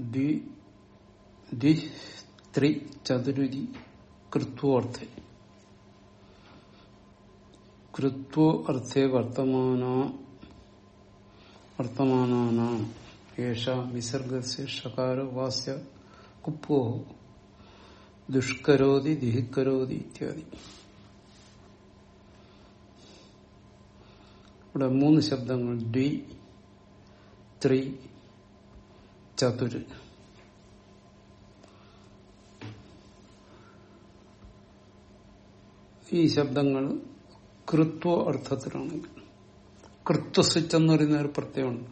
ദ്വി ദ്വി ത്രി ചതുരുതി കൃത്വോർത്ഥ കൃത്വോ അർത്ഥേ വർത്തമാന വർത്തമാനാനാം. യേഷാം വിസർഗസ്യ ഷകാരോ വാസ്യ കുപ്പോ ദുഷ്കരോതി ദിഹിക്കരോതി ഇത്യാദി. ഇവിടെ മൂന്ന് ശബ്ദങ്ങൾ. ദ്വി ത്രി ചതുര് ഈ ശബ്ദങ്ങൾ കൃത്വ അർത്ഥത്തിലാണെങ്കിൽ. കൃത്വസ്വിച്ച് എന്ന് പറയുന്ന ഒരു പ്രത്യയമുണ്ട്.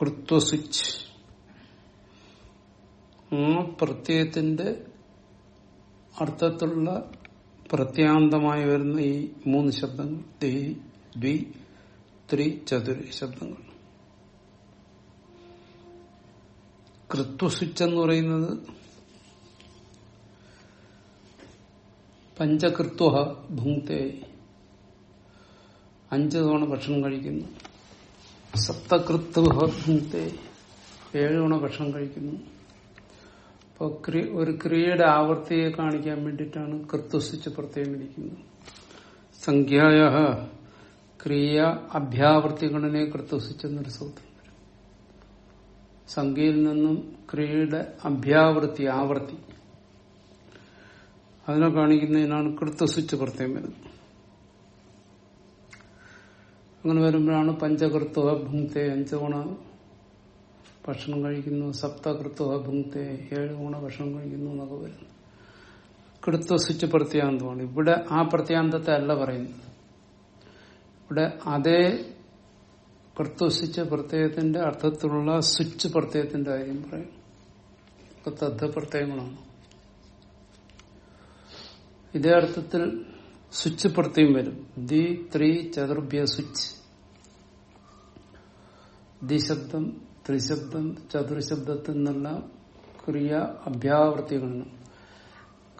കൃത്വസ്വിച്ച് ആ പ്രത്യയത്തിന്റെ അർത്ഥത്തിലുള്ള പ്രത്യാന്തമായി വരുന്ന ഈ മൂന്ന് ശബ്ദങ്ങൾ ദ്വി ത്രി ചതുര് ശബ്ദങ്ങൾ. കൃത്വസ്വിച്ച് എന്ന് പറയുന്നത് പഞ്ചകൃത്വ ഭുങ്ക്തെ. അഞ്ച് തവണ ഭക്ഷണം കഴിക്കുന്നു. സപ്തകൃത്വ ഭുങ്ക്തെ. ഏഴ് തവണ ഭക്ഷണം കഴിക്കുന്നു. അപ്പോൾ ഒരു ക്രിയയുടെ ആവർത്തിയെ കാണിക്കാൻ വേണ്ടിയിട്ടാണ് കൃത്വസ്വിച്ച് പ്രത്യേകം ഇരിക്കുന്നത്. സംഖ്യായ ക്രിയ അഭ്യാവർത്തി ഗണനെ കൃത്വസ്വിച്ചെന്നൊരു സൂത്രം സംഖ്യയിൽ നിന്നും ക്രിയയുടെ അഭ്യാവൃത്തി ആവർത്തി. അതിനെ കാണിക്കുന്നതിനാണ് കൃത്വസ്വിച്ച് പ്രത്യേകം വരുന്നത്. അങ്ങനെ വരുമ്പോഴാണ് പഞ്ചകൃത്വ ഭുങ്ക്തെ അഞ്ച് ഗുണ ഭക്ഷണം കഴിക്കുന്നു സപ്തകൃത്വ ഭുങ്ക്തെ ഏഴ് ഗുണ ഭക്ഷണം കഴിക്കുന്നു എന്നൊക്കെ വരുന്നു. കൃത്വസ്വിച്ച് പ്രത്യാന്തമാണ്. ഇവിടെ ആ പ്രത്യാന്തത്തെ അല്ല പറയുന്നത്. ഇവിടെ അതേ പ്രത്വസിച്ച പ്രത്യയത്തിന്റെ അർത്ഥത്തിലുള്ള സ്വിച്ച് പ്രത്യയത്തിന്റെ കാര്യം പറയും. തദ്ധ ഇതേ അർത്ഥത്തിൽ സ്വിച്ച് പ്രത്യം വരും. ദി ത്രീ ചതുർഭ്യ സ്വിച്ച്. ദിശബ്ദം ത്രിശബ്ദം ചതുർശബ്ദത്തിൽ നിന്നുള്ള ക്രിയ അഭ്യാവർത്തികളാണ്.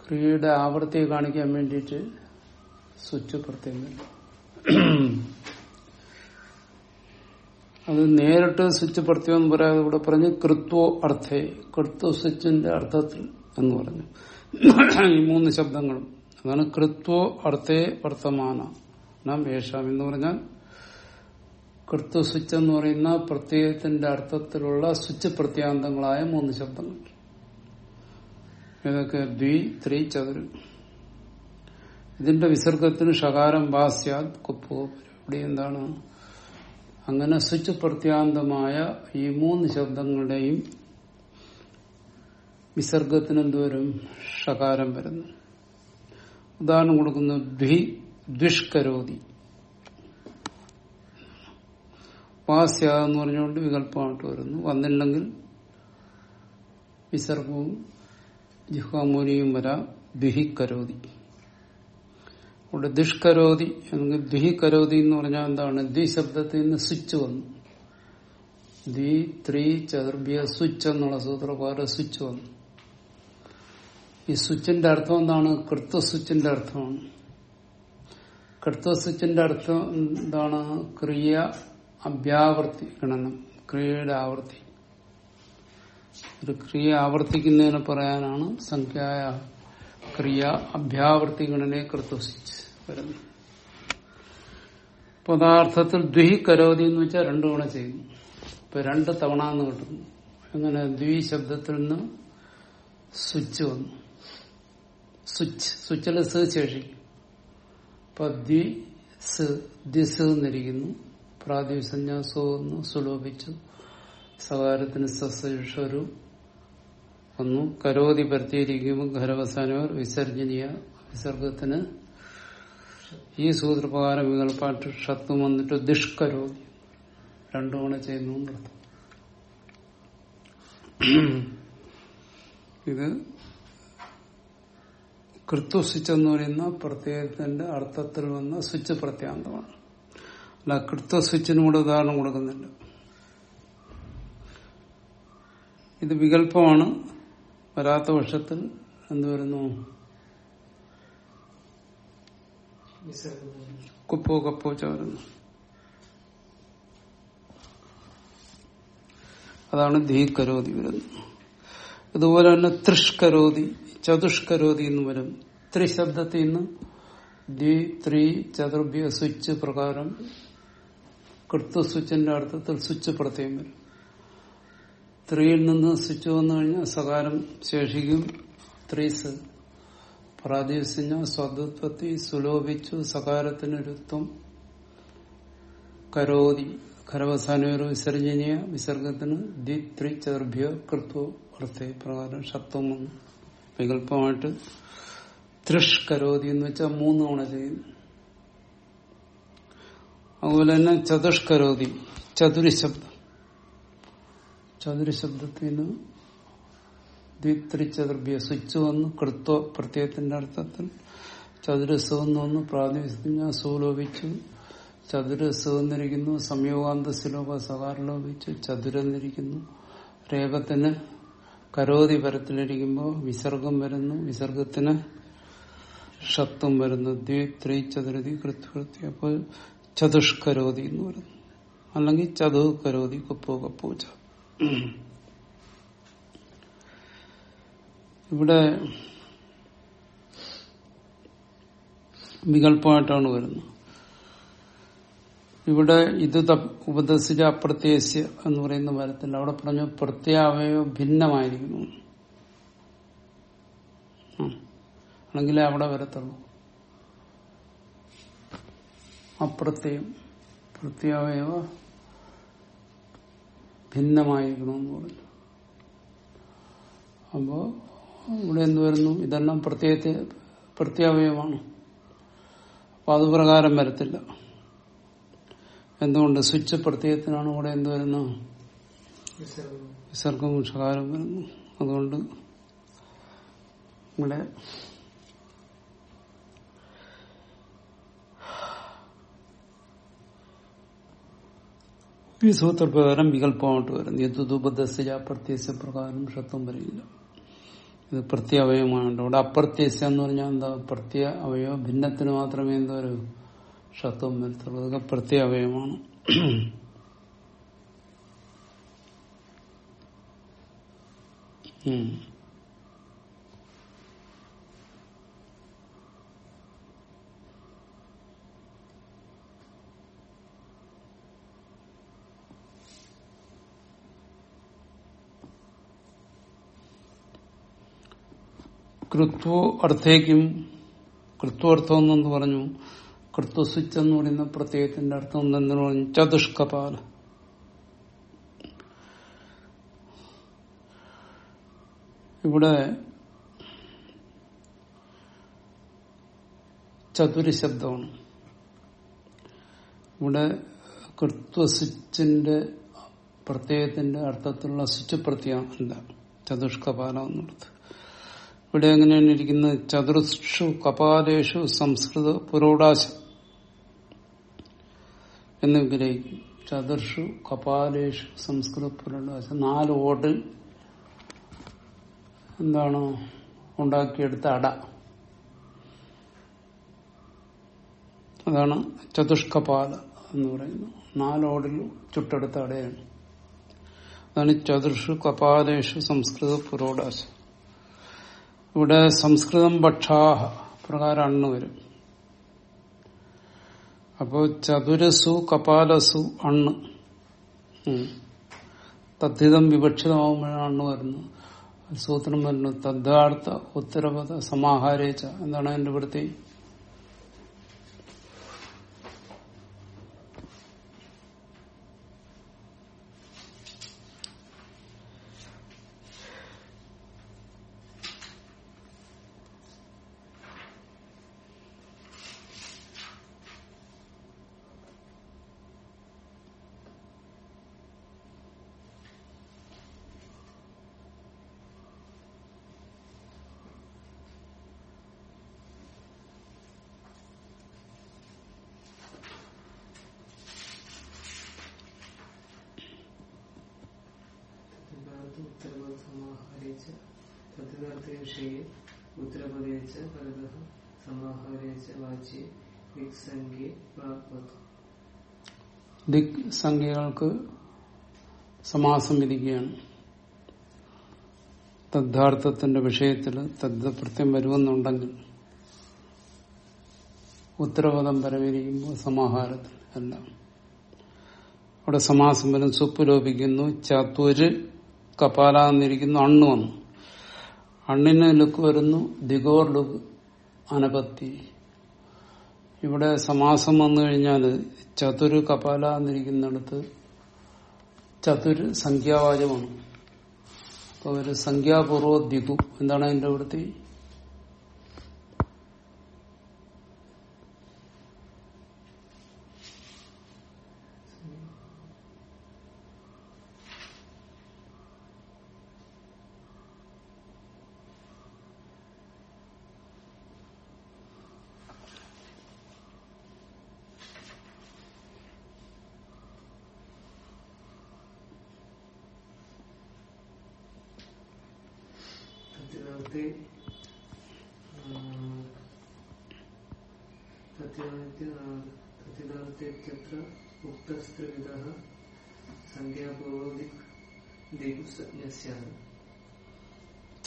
ക്രിയയുടെ ആവർത്തിയെ കാണിക്കാൻ വേണ്ടിയിട്ട് സ്വിച്ച് പ്രത്യം വരും. അത് നേരിട്ട് സ്വിച്ച് പ്രത്യം എന്ന് പറയാതെ ഇവിടെ പറഞ്ഞ് കൃത്വോ അർത്ഥേ. കൃത്വ സ്വിച്ചിന്റെ അർത്ഥത്തിൽ എന്ന് പറഞ്ഞു. ഈ മൂന്ന് ശബ്ദങ്ങളും. അതാണ് കൃത്വോ അർത്ഥേ വർത്തമാന. നാം എന്ന് പറഞ്ഞാൽ കൃത്വ സ്വിച്ച് എന്ന് പറയുന്ന പ്രത്യയത്തിന്റെ അർത്ഥത്തിലുള്ള സ്വിച്ച് പ്രത്യാന്തങ്ങളായ മൂന്ന് ശബ്ദങ്ങൾ. ഏതൊക്കെ ദ്വി ത്രീ ചതുര്. ഇതിന്റെ വിസർഗത്തിന് ഷകാരം വാസ്യാ കുപ്പോ. ഇവിടെ എന്താണ്? അങ്ങനെ സ്വിച്ച് പ്രത്യാന്തമായ ഈ മൂന്ന് ശബ്ദങ്ങളുടെയും വിസർഗത്തിന് എന്തോരും ഷകാരം വരുന്നു. ഉദാഹരണം കൊടുക്കുന്നു ദ്വി ദ്വിഷ്കരോതി. വാസ്യാന്ന് പറഞ്ഞുകൊണ്ട് വികല്പമായിട്ട് വരുന്നു. വന്നില്ലെങ്കിൽ വിസർഗവും ജിഹ്വാമോനിയും വരാം ദ്വിഹിക്കരോതി അവിടെ ദുഷ്കരോതി അല്ലെങ്കിൽ ദ്വിഹിക്കരോതി എന്ന് പറഞ്ഞാൽ എന്താണ്? ദ്വി ശബ്ദത്തിൽ നിന്ന് സ്വിച്ച് വന്നു. ദ്വി ത്രീ ചതുർഭ്യ സ്വിച്ച് എന്നുള്ള സൂത്രപ്രകാരം സ്വിച്ച് വന്നു. ഈ സ്വിച്ചിന്റെ അർത്ഥം എന്താണ്? കൃത്വ സ്വിച്ചിന്റെ അർത്ഥമാണ്. കൃത്വ സ്വിച്ചിന്റെ അർത്ഥം എന്താണ്? ക്രിയ അഭ്യാവർത്തി ഗണനം ക്രിയയുടെ ആവർത്തി. ഒരു ക്രിയ ആവർത്തിക്കുന്നതിനെ പറയാനാണ് സംഖ്യായ ക്രിയ അഭ്യാവർത്തി ഗണനെ കൃത്വ വരുന്നത് പദാർത്ഥത്തിൽ ദ്വിഹി കരോതി എന്ന് വെച്ചാൽ രണ്ടു തവണ ചെയ്യുന്നു. ഇപ്പൊ രണ്ട് തവണ എന്ന് കിട്ടുന്നു. അങ്ങനെ ദ്വി ശബ്ദത്തിൽ നിന്ന് സ്വിച്ച് വന്നു. സ്വിച്ച് സ്വിച്ചിൽ സ് ശേഷിക്കും. അപ്പൊ ദ്വി സ് ദിസ് എന്നിരിക്കുന്നു. പ്രാതിസഞ്ജ സോ സുലോഭിച്ചു. സകാരത്തിന് സസ്വരു വന്നു. കരോതി പരത്തിയിരിക്കുമ്പോൾ ഖരവസാനവർ വിസർജനീയ വിസർഗത്തിന് ഈ സൂത്രപ്രകാര വികല്പാട്ട് ഷത്വം വന്നിട്ട് ദുഷ്കരോതി രണ്ടു തവണ ചെയ്യുന്നു ഇത് ഇത് കൃത്വസ്വിച്ച് എന്ന് പറയുന്ന പ്രത്യേകത്തിന്റെ അർത്ഥത്തിൽ വന്ന സ്വിച്ച് പ്രത്യാന്തമാണ്. അല്ല കൃത്വസ്വിച്ചിനും കൂടെ ഉദാഹരണം കൊടുക്കുന്നില്ല. ഇത് വികല്പമാണ് വരാത്ത വർഷത്തിൽ എന്ത് വരുന്നു? കുപ്പോ കപ്പോ ചോരുന്നു അതാണ് ധീകരോതി വരുന്നത്. ഇതുപോലെ തന്നെ ത്രിഷ്കരോതി ചതുഷ്കരോതി എന്ന് വരും ത്രിശബ്ദത്തിൽ നിന്ന് ദ്വി ത്രി ചതുർഭ്യ സ്വിച്ച് പ്രകാരം കൃത്വ സ്വിച്ചിന്റെ അർത്ഥത്തിൽ സ്വിച്ച് പ്രത്യേകം വരും. ത്രീയിൽ നിന്ന് സ്വിച്ച് വന്നു കഴിഞ്ഞാൽ സകാരം ശേഷിക്കും. ത്രീസ് പ്രാദേശിക സ്വതത്വത്തി സുലോഭിച്ചു സകാരത്തിന് രുത്വം കരോതി ഖരവസാനോരോ വിസർജനീയ വിസർഗത്തിന് ദി ത്രി ചതുർഭ്യ കൃത്വ അർത്ഥ പ്രകാരം ഷത്വം വന്നു. വികല്പമായിട്ട് ത്രിഷ് കരോതി എന്ന് വെച്ചാൽ മൂന്ന് തവണ ചെയ്യുന്നു അതുപോലെ തന്നെ ചതുഷ്കരോതി ചതുരി ശബ്ദം ചതുരി ശബ്ദത്തിൽ നിന്ന് ദ്വിത്രി ചതുർഭ്യ സ്വിച്ച് വന്നു കൃത്വ പ്രത്യയത്തിന്റെ അർത്ഥത്തിൽ. ചതുരസ് എന്ന് വന്നു പ്രാതിനിധ്യം സൂലോപിച്ചു ചതുരസ് വന്നിരിക്കുന്നു സംയോഗാന്ത ശിലോപ സകാരലോപിച്ചു ചതുരെന്നിരിക്കുന്നു രേഖത്തിന് കരോതി പരത്തിലിരിക്കുമ്പോൾ വിസർഗം വരുന്നു വിസർഗത്തിന് ഷത്വം വരുന്നു ദ്വി ത്രി ചതുരതി കൃത്യകൃത്യ അപ്പോൾ ചതുഷ്കരോതി എന്ന് പറയുന്നു. അല്ലെങ്കിൽ ചതു കരോതി കപ്പോ കപ്പൂച്ച ഇവിടെ വികല്പമായിട്ടാണ് വരുന്നത്. ഇവിടെ ഇത് ഉപദേശിച്ച അപ്രത്യസ്യ എന്ന് പറയുന്ന വരത്തില്ല അവിടെ പറഞ്ഞു പ്രത്യാവയോ ഭിന്നമായിരിക്കുന്നു. ആണെങ്കിലേ അവിടെ വരത്തുള്ളൂ. അപ്രത്യം പ്രത്യാവയവ ഭിന്നമായിരിക്കണമെന്ന് പറഞ്ഞു. അപ്പോ ഇവിടെ എന്ത് വരുന്നു? ഇതെല്ലാം പ്രത്യേകത്തെ പ്രത്യാവയവമാണ് അപ്പൊ അത് പ്രകാരം വരത്തില്ല. എന്തുകൊണ്ട്? സ്വിച്ച് പ്രത്യയത്തിനാണ് ഇവിടെ എന്ത് വരുന്നത് വിസർഗം ഷകാരം വരുന്നു. അതുകൊണ്ട് ഇവിടെ ഈ സൂത്രപ്രകാരം വികല്പമായിട്ട് വരുന്നു. യദുപദസ്യ പ്രത്യസ്യ പ്രകാരം വരില്ല ഇത് പ്രത്യവയവമായുണ്ട് അവിടെ അപ്രത്യസ്യ എന്ന് പറഞ്ഞാൽ എന്താ? പ്രത്യ അവയവം ഭിന്നത്തിന് മാത്രമേ എന്താ ഒരു ഷത്വം വരുത്തുള്ളൂ. അതൊക്കെ പ്രത്യവയവമാണ് ഉം. കൃത്വോ അർത്ഥേക്കും കൃത്വർത്ഥം എന്ന് പറഞ്ഞു. കൃത്വസ്വിച്ച് എന്ന് പറയുന്ന പ്രത്യയത്തിന്റെ അർത്ഥം എന്തെന്ന് പറഞ്ഞു? ചതുഷ്കപാല. ഇവിടെ ചതുരി ശബ്ദമാണ് ഇവിടെ കൃത്വസ്വിച്ചിന്റെ പ്രത്യയത്തിന്റെ അർത്ഥത്തിലുള്ള സ്വിച്ച് പ്രത്യയം അല്ല ചതുഷ്കപാല എന്നുള്ളത്. ഇവിടെ എങ്ങനെയാണ് ഇരിക്കുന്നത് ചതുർഷു കപാലേഷു സംസ്കൃത പുരോടാശ എന്ന് വിഗ്രഹിക്കും. ചതുർഷു കപാലേഷു സംസ്കൃത പുരോടാശ. നാല് ഓട് എന്താണ് ഉണ്ടാക്കിയെടുത്ത അട. അതാണ് ചതുഷ്കപാല എന്ന് പറയുന്നത്. നാലോടിൽ ചുട്ടെടുത്ത അടയാണ്. അതാണ് ചതുർഷു കപാലേഷു സംസ്കൃത പുരോടാശം. ഇവിടെ സംസ്കൃതം ഭക്ഷാഹ പ്രകാരം അണ്ണ് വരും. അപ്പോ ചതുരസു കപാലസു അണ്ണ്. തദ്ധിതം വിവക്ഷിതമാകുമ്പോഴാണ് വരുന്നത്. സൂത്രം വരുന്നു തദ്ധാർത്ഥ ഉത്തരപഥ സമാഹാരേച്ച. എന്താണ് അതിന്റെ ഇവിടുത്തെ ദിക് സംഖ്യകൾക്ക് സമാസം വിധിക്കുകയാണ്. തദ്ധാർത്ഥത്തിന്റെ വിഷയത്തിൽ തദ്ദ പ്രത്യം വരുമെന്നുണ്ടെങ്കിൽ ഉത്തരപദം പരമിരിക്കുമ്പോൾ സമാഹാരത്തിൽ എല്ലാം. അവിടെ സമാസം വരും സുപ്പ് ലോപിക്കുന്നു ചാത്തൂര് കപാല എന്നിരിക്കുന്നു അണ്ണു വന്നു. അണ്ണിന് ലുക്ക് വരുന്നു ദിഗോർ ലുക്ക് അനപത്തി. ഇവിടെ സമാസം വന്നു കഴിഞ്ഞാൽ ചതുര് കപാല എന്നിരിക്കുന്നിടത്ത് ചതുര് സംഖ്യാവാചമാണ് അപ്പൊ ഒരു സംഖ്യാപൂർവ ദിഗു എന്താണ് അതിന്റെ വൃത്തി?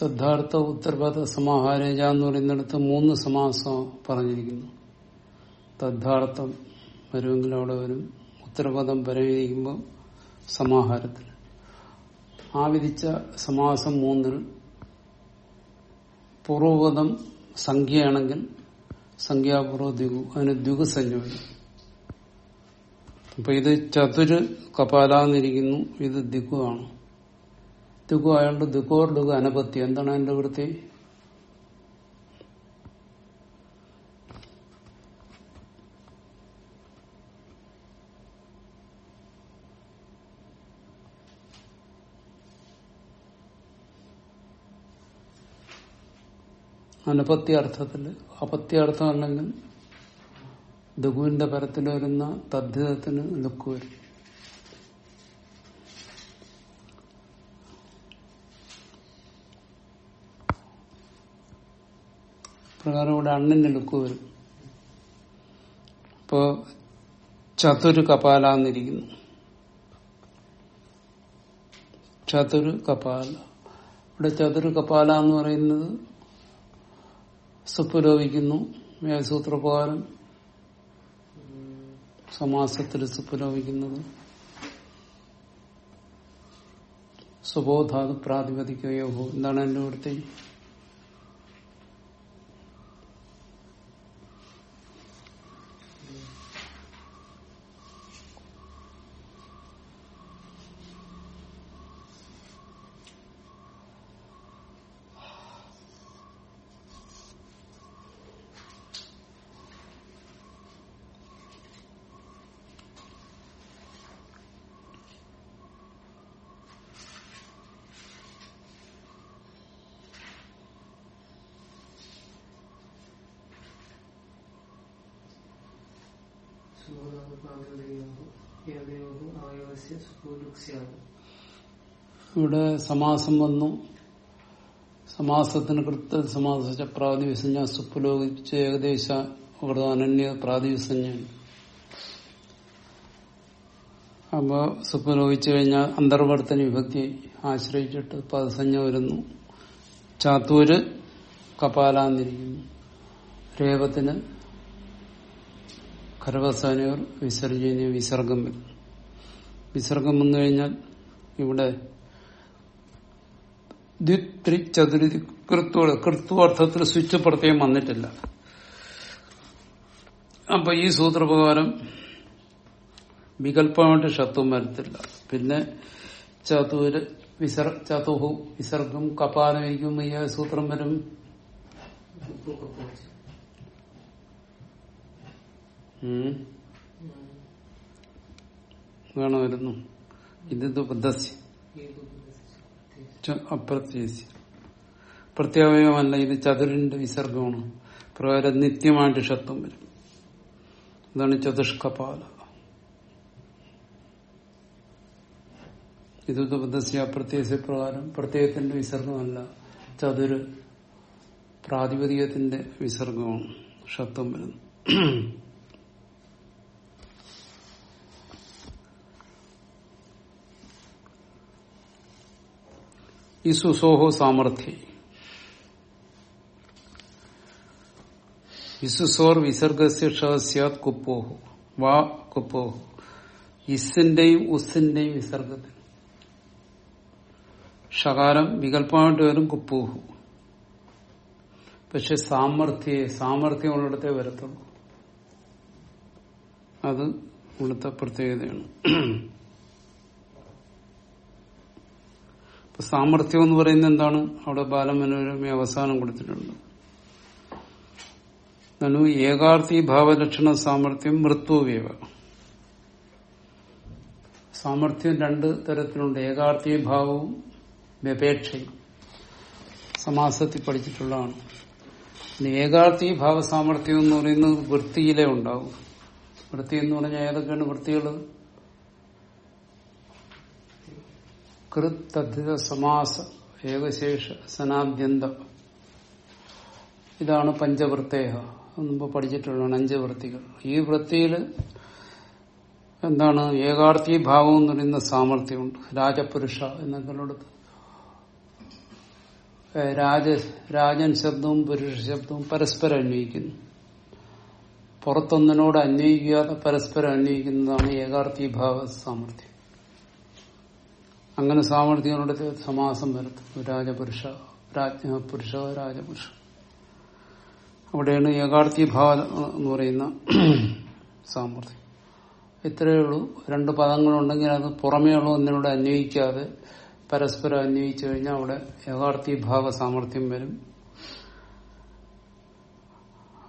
തദ്ധാർത്ഥ ഉത്തരപദ സമാഹാരേജ എന്ന് പറയുന്നിടത്ത് മൂന്ന് സമാസം പറഞ്ഞിരിക്കുന്നു। തദ്ധാർത്ഥം വരുമെങ്കിൽ അവിടെ വരും ഉത്തരപദം പരമിരിക്കുമ്പോൾ സമാഹാരത്തിൽ. ആ വിധിച്ച സമാസം മൂന്നിൽ പൂർവപദം സംഖ്യയാണെങ്കിൽ സംഖ്യാപൂർവ ദ്വിഗു അതിന് ദ്വിഗുസഞ്ജ വരും അപ്പൊ ഇത് ചതുര് കപാലാന്നിരിക്കുന്നു. ഇത് ദിഗു ആണ്. ദിഗു ആയതുകൊണ്ട് ദിഗോർ ലുഗു അനപത്തി. എന്താണ് അതിന്റെ വൃത്തി? അനപത്യ അർത്ഥത്തിൽ. അപത്യാർത്ഥം അല്ലെങ്കിൽ ദുഗുവിന്റെ പരത്തിൽ വരുന്ന തദ്ധിതത്തിന് ലുക്ക് വരും. പ്രകാരം ഇവിടെ അണ്ണിന്റെ ലുക്ക് വരും. ഇപ്പോ ചതുര് കപാല എന്നിരിക്കുന്നു ചതുര് കപാല ഇവിടെ ചതുര് കപാല എന്ന് പറയുന്നത് സുപ്പുലോപിക്കുന്നു വ്യാസൂത്രപ്രകാരം സമാസത്തിൽ സുപ്പുലോപിക്കുന്നത് സുബോധാത് പ്രാതിപതിക്കുകയോ എന്താണ് എന്റെ ഇവിടുത്തെ ഇവിടെ സമാസം വന്നു. സമാസത്തിന് കൃത്യ സമാസിച്ച പ്രാതിവിസഞ്ജ സുപ്പുലോകിച്ച് ഏകദേശ അനന്യ പ്രാതിവിസഞ്ജയാണ് അപ്പോ സുപ്പുലോകിച്ചു കഴിഞ്ഞാൽ അന്തർവർത്തന വിഭക്തി ആശ്രയിച്ചിട്ട് പദസഞ്ജ വരുന്നു. ചാത്തൂര് കപാലാന്നിരിക്കുന്നു രേവത്തിന് ഖരവസാനവർ വിസർജനീയ വിസർഗം വരും. വിസർഗം വന്നു കഴിഞ്ഞാൽ ഇവിടെ ദ്വിത്രി ചതുരി കൃത്വ കൃത്വർത്ഥത്തിൽ സ്വിച്ച് പ്രത്യേകം വന്നിട്ടില്ല. അപ്പൊ ഈ സൂത്രപ്രകാരം വികല്പമായിട്ട് ഷത്വം വരത്തില്ല. പിന്നെ ചതുര് വിസർ ചതുഹു വിസർഗം കപാലമിരിക്കും ഈ സൂത്രം വരും. ഉം. വേണം വരുന്നു ഇത് ബുദ്ധസ്യ പ്രത്യാവയമല്ല ഇത് ചതുരന്റെ വിസർഗമാണ്. പ്രകാരം നിത്യമായിട്ട് ഷത്വം വരും. അതാണ് ചതുഷ്കപാല. ഇത് ബുദ്ധസ്യ പ്രകാരം പ്രത്യേകത്തിന്റെ വിസർഗമല്ല ചതുര് പ്രാതിപതികത്തിന്റെ വിസർഗമാണ്. ഷത്വം വരുന്നു. ഇസുസോഹോ സാമർഥ്യ ഇസുസോർ വിസർഗസ്യ ഷസ്യാത് കുപ്പോഹു. വാ കുപ്പോഹു. ഇസിന്റെയും ഉസിന്റെയും വിസർഗത്തിൽ. ഷകാരം വികല്പമായിട്ട് വരും കുപ്പൂഹു. പക്ഷെ സാമർഥ്യ ഉള്ളിടത്തെ വരത്തുള്ളൂ. അത് ഇവിടുത്തെ പ്രത്യേകതയാണ് ഇപ്പൊ സാമർഥ്യം എന്ന് പറയുന്നത് എന്താണ്? അവിടെ ബാലമനോരമ അവസാനം കൊടുത്തിട്ടുണ്ട്. നനു ഏകാർത്ഥി ഭാവലക്ഷണ സാമർഥ്യം മൃത്യുവേവ. സാമർഥ്യം രണ്ട് തരത്തിലുണ്ട്. ഏകാർത്ഥി ഭാവവും വ്യപേക്ഷയും സമാസത്തിൽ പഠിച്ചിട്ടുള്ളതാണ്. ഏകാർത്ഥി ഏകാർത്ഥി ഭാവസാമർഥ്യം എന്ന് പറയുന്നത് വൃത്തിയിലേ ഉണ്ടാവും. വൃത്തി എന്ന് പറഞ്ഞാൽ ഏതൊക്കെയാണ് വൃത്തികൾ കൃത്തദ്ധിത സമാസ ഏകശേഷ സനാദ്യന്ത. ഇതാണ് പഞ്ചവൃത്തേഹ. മുമ്പ് പഠിച്ചിട്ടുള്ളതാണ് അഞ്ച് വൃത്തികൾ ഈ വൃത്തിയിൽ എന്താണ് ഏകാർത്ഥി ഭാവം എന്ന് പറയുന്ന സാമർഥ്യമുണ്ട്. രാജപുരുഷ എന്നൊക്കെയുള്ളിടത്ത് രാജ രാജൻ ശബ്ദവും പുരുഷ ശബ്ദവും പരസ്പരം അന്വയിക്കുന്നു. പുറത്തൊന്നിനോട് അന്വയിക്കാതെ പരസ്പരം അന്വയിക്കുന്നതാണ് ഏകാർത്ഥി ഭാവ സാമർഥ്യം. അങ്ങനെ സാമർഥ്യങ്ങളുടെ സമാസം വരുത്തും. രാജപുരുഷ രാജ്ഞ പുരുഷ രാജപുരുഷ. അവിടെയാണ് ഏകാർത്ഥി ഭാവം എന്ന് പറയുന്ന സാമർഥ്യം ഇത്രയേ ഉള്ളൂ. രണ്ട് പദങ്ങളുണ്ടെങ്കിൽ അത് പുറമേ ഉള്ളൂ ഒന്നിനോട് അന്വയിക്കാതെ പരസ്പരം അന്വയിച്ചു കഴിഞ്ഞാൽ അവിടെ യഥാർത്ഥീഭാവ സാമർഥ്യം വരും.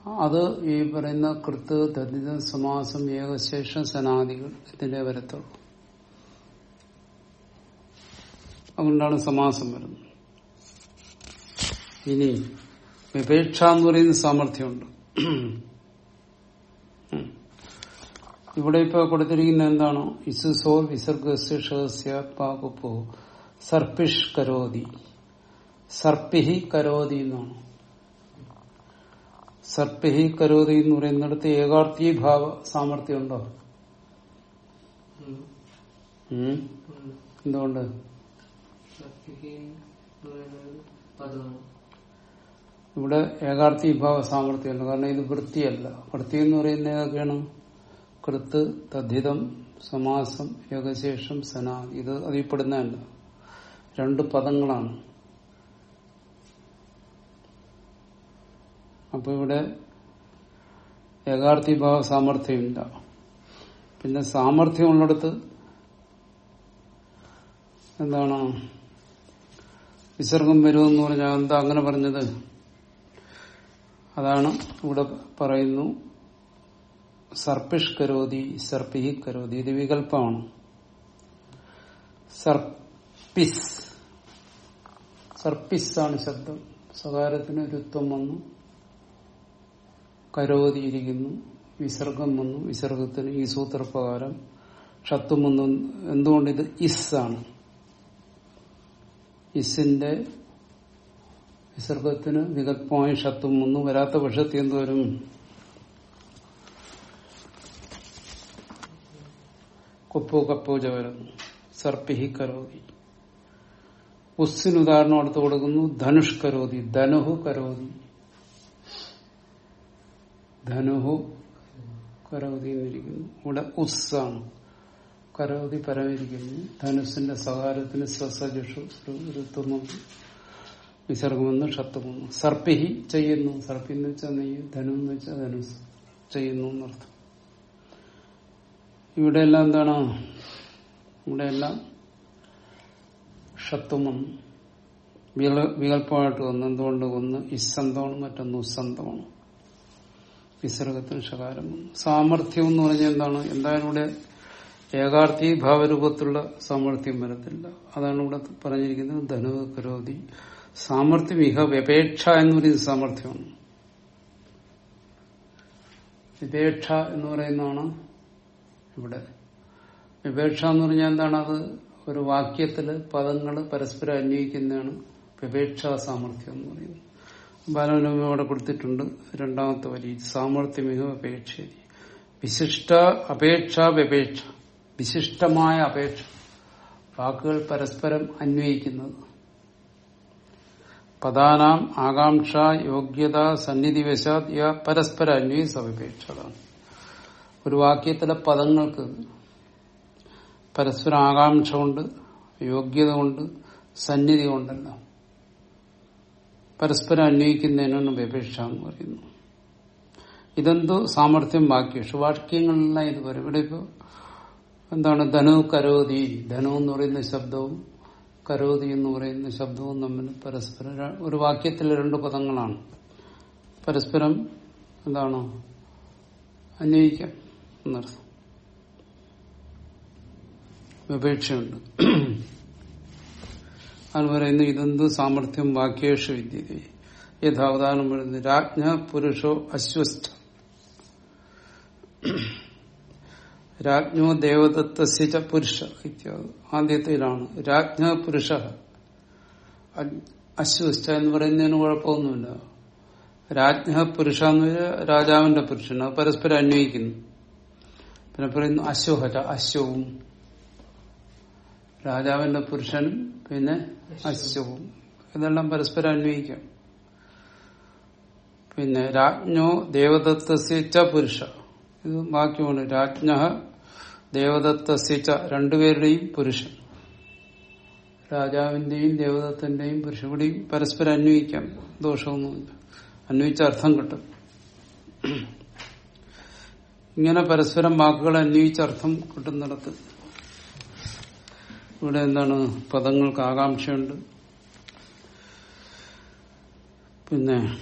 അത് ഈ പറയുന്ന കൃത്ത് ദരിദ്ര സമാസം ഏകശേഷം സനാദികൾ ഇതിന്റെ വരത്തുള്ളൂ. അതുകൊണ്ടാണ് സമാസം വരുന്നത്. ഇനി വിപേക്ഷ എന്ന് പറയുന്ന സാമർഥ്യമുണ്ട്. ഇവിടെ ഇപ്പൊ കൊടുത്തിരിക്കുന്ന എന്താണോ? ഇസുസോ വിസർഗസ്യാത്മാകുപ്പോ സർപ്പിഷ് കരോതി. സർപ്പിഹി കരോതി എന്നാണ്. സർപ്പിഹി കരോതി എന്ന് പറയുന്നിടത്ത് ഏകാർത്തി ഭാവ സാമർഥ്യം ഉണ്ടോ. എന്തുകൊണ്ട് സത്യഹീൻ എന്ന് പറയുന്നത് പദമാണ് ഇവിടെ ഏകാർത്ഥി വിഭാവ സാമർഥ്യമല്ല കാരണം ഇത് വൃത്തിയല്ല. വൃത്തി എന്ന് പറയുന്നത് ഏതൊക്കെയാണ്? കൃത്ത് തദ്ധിതം സമാസം യോഗശേഷം സന. ഇത് അതിൽപ്പെടുന്നതല്ല രണ്ട് പദങ്ങളാണ്. അപ്പൊ ഇവിടെ ഏകാർത്ഥി ഭാവ സാമർഥ്യമില്ല പിന്നെ സാമർഥ്യമുള്ളിടത്ത് എന്താണ്? വിസർഗം വരുമെന്ന് പറഞ്ഞാൽ എന്താ അങ്ങനെ പറഞ്ഞത്? അതാണ് ഇവിടെ പറയുന്നു. സർപ്പിഷ് കരോതി സർപ്പിഹി കരോതി ഇത് വികല്പമാണ് സർപ്പിസ്. സർപ്പിസ് ആണ് ശബ്ദം സകാരത്തിന് രുത്വം വന്നു. കരോതിയിരിക്കുന്നു വിസർഗം വന്നു. വിസർഗത്തിന് ഈ സൂത്രപ്രകാരം ഷത്വം വന്നു. എന്തുകൊണ്ട് ഇത് ഇസ് ആണ് ഇസിന്റെ വിസർഗത്തിന് വികല്പമായി ഷത്തും ഒന്നും വരാത്ത പക്ഷത്തിൽ എന്തോരും കൊപ്പോ കപ്പോ വരുന്നു സർപ്പിഹി കരോതി. ഉസ്സിന് ഉദാഹരണം അടുത്ത് കൊടുക്കുന്നു. ധനുഷ് കരോതി. ധനുഹു കരോതി. ധനുഹു കരോതി എന്നിരിക്കുന്നു. ഇവിടെ ഉസ്സാണ്. കരോതി പരമിരിക്കുന്നു ധനുസിന്റെ സകാരത്തിന് സ്വസജഷു ഋത്തുമം വിസർഗമെന്ന് ഷത്തുമെന്ന് സർപ്പിഹി ചെയ്യുന്നു. സർപ്പി എന്ന് വെച്ചാൽ നെയ്യ് ധനു എന്ന് വെച്ചാൽ ധനുസ്. ചെയ്യുന്നു എന്നർത്ഥം. ഇവിടെ എല്ലാം എന്താണ്? ഇവിടെ എല്ലാം ഷത്തുമം വികല്പമായിട്ട് ഒന്ന് എന്തുകൊണ്ട് ഒന്ന് ഇസ്സന്തമാണ് മറ്റൊന്ന് ഉസ്സന്തമാണ്. വിസർഗത്തിന് ഷകാരം സാമർഥ്യം എന്ന് പറഞ്ഞാൽ എന്താണ്? എന്തായാലും ഇവിടെ ഏകാർത്ഥി ഭാവരൂപത്തിലുള്ള സാമർഥ്യം വരത്തില്ല. അതാണ് ഇവിടെ പറഞ്ഞിരിക്കുന്നത് ധനു കരോതി സാമർഥ്യം ഇഹ വ്യപേക്ഷ എന്ന് പറയുന്ന സാമർഥ്യമാണ്. വിപേക്ഷ എന്ന് പറയുന്നതാണ് ഇവിടെ. വിപേക്ഷ എന്ന് പറഞ്ഞാൽ എന്താണ്? അത് ഒരു വാക്യത്തിൽ പദങ്ങൾ പരസ്പരം അന്വയിക്കുന്നതാണ് വിപേക്ഷ സാമർഥ്യം എന്ന് പറയുന്നത്. ബാലവനവും അവിടെ കൊടുത്തിട്ടുണ്ട് രണ്ടാമത്തെ വരി. സാമർഥ്യമിക അപേക്ഷ വിശിഷ്ട അപേക്ഷ വ്യപേക്ഷ. വിശിഷ്ടമായ അപേക്ഷ. വാക്കുകൾ പരസ്പരം അന്വയിക്കുന്നത്. പദാനാം ആകാംക്ഷ യോഗ്യത സന്നിധിവശാത് പരസ്പര അന്വയ സവിപേക്ഷതാണ് ഒരു വാക്യത്തിലെ പദങ്ങൾക്ക് പരസ്പര ആകാംക്ഷ കൊണ്ട് യോഗ്യത കൊണ്ട് സന്നിധി കൊണ്ടല്ല പരസ്പരം അന്വയിക്കുന്നതിനാണ് വിപേക്ഷ എന്ന് പറയുന്നു. ഇതെന്തോ സാമർഥ്യം വാക്യം വാക്യങ്ങളെല്ലാം ഇത് വരും ഇവിടെ ഇപ്പോ എന്താണ് ധനു കരോതി? ധനു എന്ന് പറയുന്ന ശബ്ദവും കരോതി എന്ന് പറയുന്ന ശബ്ദവും തമ്മിൽ പരസ്പരം ഒരു വാക്യത്തിൽ രണ്ട് പദങ്ങളാണ്. പരസ്പരം എന്താണ്? അന്വയിക്കാം. എന്നർത്ഥം. വിപേക്ഷയുണ്ട്. അത് പറയുന്നു ഇതെന്ത് സാമർഥ്യം വാക്യേഷു വിദ്യത. യഥാവധാനം വരുന്നു രാജ്ഞ പുരുഷോ അസ്വസ്ഥ രാജ്ഞോ ദേവദത്തസ്യ പുരുഷ ആദ്യത്തിലാണ്. രാജ്ഞ പുരുഷ. അശ്വസ്ഥ എന്ന് പറയുന്നതിന് കുഴപ്പമൊന്നുമില്ല. രാജ്ഞ പുരുഷ എന്ന് വെച്ചാൽ രാജാവിന്റെ പുരുഷൻ അത് പരസ്പരം അന്വയിക്കുന്നു. പിന്നെ പറയുന്നു അശ്വഹര അശ്വവും. രാജാവിന്റെ പുരുഷനും പിന്നെ അശ്വവും. ഇതെല്ലാം പരസ്പരം അന്വയിക്കാം. പിന്നെ രാജ്ഞോ ദേവദത്തസ്യ പുരുഷ. ഇത് വാക്യമാണ് രാജ്ഞ ദേവദത്തസ്യ രണ്ടുപേരുടെയും പുരുഷൻ. രാജാവിന്റെയും ദേവദത്തന്റെയും പുരുഷൻ. കൂടി പരസ്പരം അന്വയിക്കാം. ദോഷമൊന്നുമില്ല. അന്വയിച്ച അർത്ഥം കിട്ടും. ഇങ്ങനെ പരസ്പരം വാക്കുകൾ അന്വയിച്ച അർത്ഥം കിട്ടുന്നിടത്ത് ഇവിടെ എന്താണ് പദങ്ങൾക്ക് ആകാംക്ഷയുണ്ട്. പിന്നെ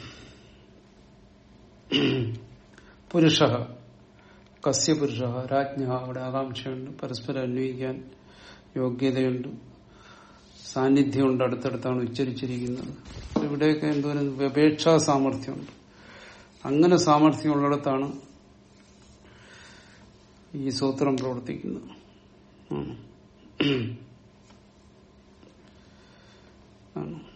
പുരുഷ. കസ്യ പുരുഷ രാജ്ഞ അവിടെ ആകാംക്ഷയുണ്ട് പരസ്പരം അന്വയിക്കാൻ യോഗ്യതയുണ്ട് സാന്നിധ്യമുണ്ട് അടുത്തടുത്താണ് ഉച്ചരിച്ചിരിക്കുന്നത്. ഇവിടെയൊക്കെ എന്തോരം അപേക്ഷാ സാമർഥ്യമുണ്ട്. അങ്ങനെ സാമർഥ്യമുള്ളിടത്താണ് ഈ സൂത്രം പ്രവർത്തിക്കുന്നത്. ആണ്.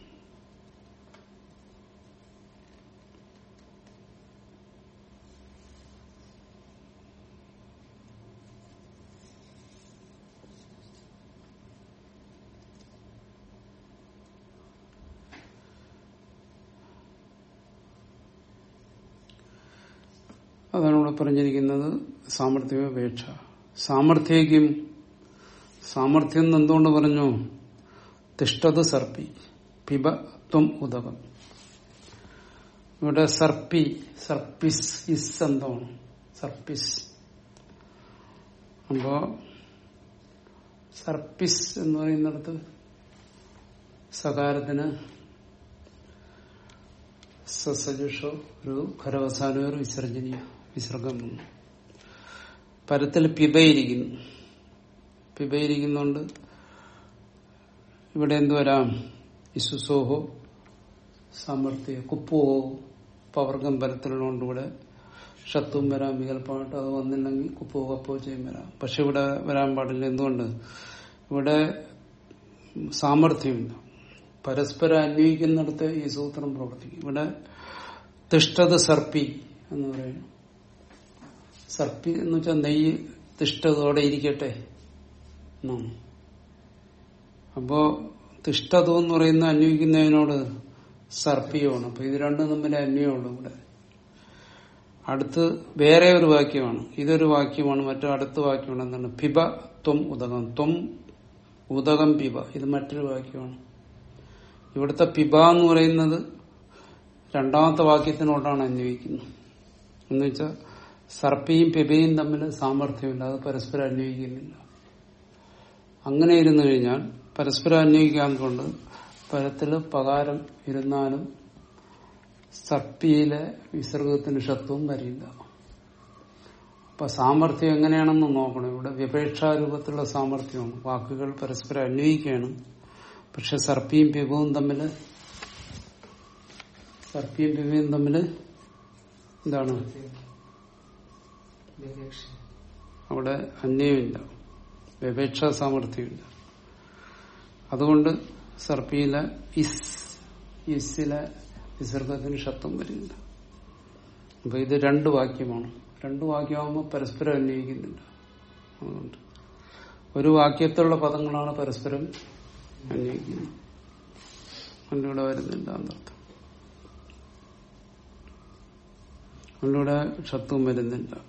അതാണ് ഇവിടെ പറഞ്ഞിരിക്കുന്നത് സാമർഥ്യമപേക്ഷ സാമർഥ്യക്കും സാമർഥ്യം എന്ന് എന്തുകൊണ്ട് പറഞ്ഞു? തിഷ്ടത് സർപ്പി പിബ ത്വം ഉദകം ഇവിടെ സർപ്പി സർപ്പിസ് ഇസ് എന്താണ്? സർപ്പിസ്. അപ്പോ സർപ്പിസ് എന്ന് പറയുന്നിടത്ത് സകാരത്തിന് സസജുഷോ ഒരു ഖരവസാനോ ഒരു വിസർജനീയ. വിസർഗം പരത്തിൽ പിബയിരിക്കുന്നു പിബയിരിക്കുന്നുണ്ട് ഇവിടെ എന്ത് വരാം? ഇസുസോഹോ സമൃദ്ധി കുപ്പോ പവർഗം പരത്തിലുള്ളതുകൊണ്ട് ഇവിടെ ഷത്തും വരാം വികല്പമായിട്ട് അത് വന്നില്ലെങ്കിൽ കുപ്പോ കപ്പോ ചെയ്യും വരാം. പക്ഷെ ഇവിടെ വരാൻ പാടില്ല. എന്തുകൊണ്ട്? ഇവിടെ സാമർഥ്യമില്ല പരസ്പരം അന്വയിക്കുന്നിടത്ത് ഈ സൂത്രം പ്രവർത്തിക്കും. ഇവിടെ തിഷ്ടത സർപ്പി എന്ന് പറയുന്നു. സർപ്പി എന്ന് വെച്ചാൽ നെയ്യ് തിഷ്ടതോടെ ഇരിക്കട്ടെ അപ്പോ തിഷ്ടതു എന്ന് പറയുന്ന അന്വയിക്കുന്നതിനോട് സർപ്പിയുമാണ് അപ്പൊ ഇത് രണ്ടും തമ്മിൽ അന്വയമുള്ളൂ ഇവിടെ. അടുത്ത് വേറെ ഒരു വാക്യമാണ്. ഇതൊരു വാക്യമാണ് മറ്റു അടുത്ത വാക്യമാണ്. എന്താണ്? പിബ ത്വം ഉദകം. ത്വം ഉദകം പിബ. ഇത് മറ്റൊരു വാക്യമാണ്. ഇവിടുത്തെ പിബ എന്ന് പറയുന്നത് രണ്ടാമത്തെ വാക്യത്തിനോടാണ് അന്വയിക്കുന്നത്. എന്ന് വെച്ചാൽ സർപ്പിയും പിബയും തമ്മിൽ സാമർഥ്യമില്ല അത് പരസ്പരം അന്വയിക്കുന്നില്ല. അങ്ങനെ ഇരുന്നു കഴിഞ്ഞാൽ പരസ്പരം അന്വയിക്കാൻ കൊണ്ട് പരത്തിൽ പകാരം ഇരുന്നാലും സർപ്പിയിലെ വിസർഗത്തിന് ഷത്വം വരില്ല. അപ്പൊ സാമർഥ്യം എങ്ങനെയാണെന്ന് നോക്കണം. ഇവിടെ വിപേക്ഷാരൂപത്തിലുള്ള സാമർഥ്യമാണ്. വാക്കുകൾ പരസ്പരം അന്വയിക്കുകയാണ് പക്ഷെ സർപ്പിയും പിബവും തമ്മിൽ സർപ്പിയും പിബയും തമ്മിൽ എന്താണ്? അവിടെ അന്യമില്ല വിപേക്ഷാ സാമർഥ്യമില്ല അതുകൊണ്ട് സർപ്പിയിലെ ഇസ് ഇസിലെ വിസർഗത്തിന് ശബ്ദം വരുന്നില്ല. അപ്പൊ ഇത് രണ്ട് വാക്യമാണ്. രണ്ട് വാക്യമാകുമ്പോൾ പരസ്പരം അന്വയിക്കുന്നില്ല അതുകൊണ്ട് ഒരു വാക്യത്തിലുള്ള പദങ്ങളാണ് പരസ്പരം അന്വയിക്കുന്നത്. അതിലൂടെ വരുന്നില്ല എന്നർത്ഥം. അതിലൂടെ ശത്വം വരുന്നില്ല.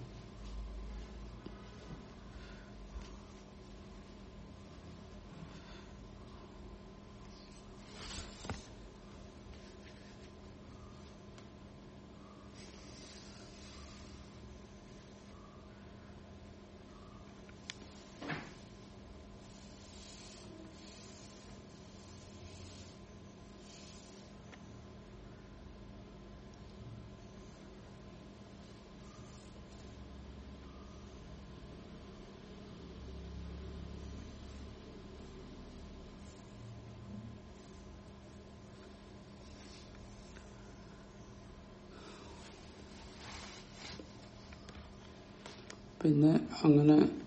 പിന്നെ അങ്ങനെ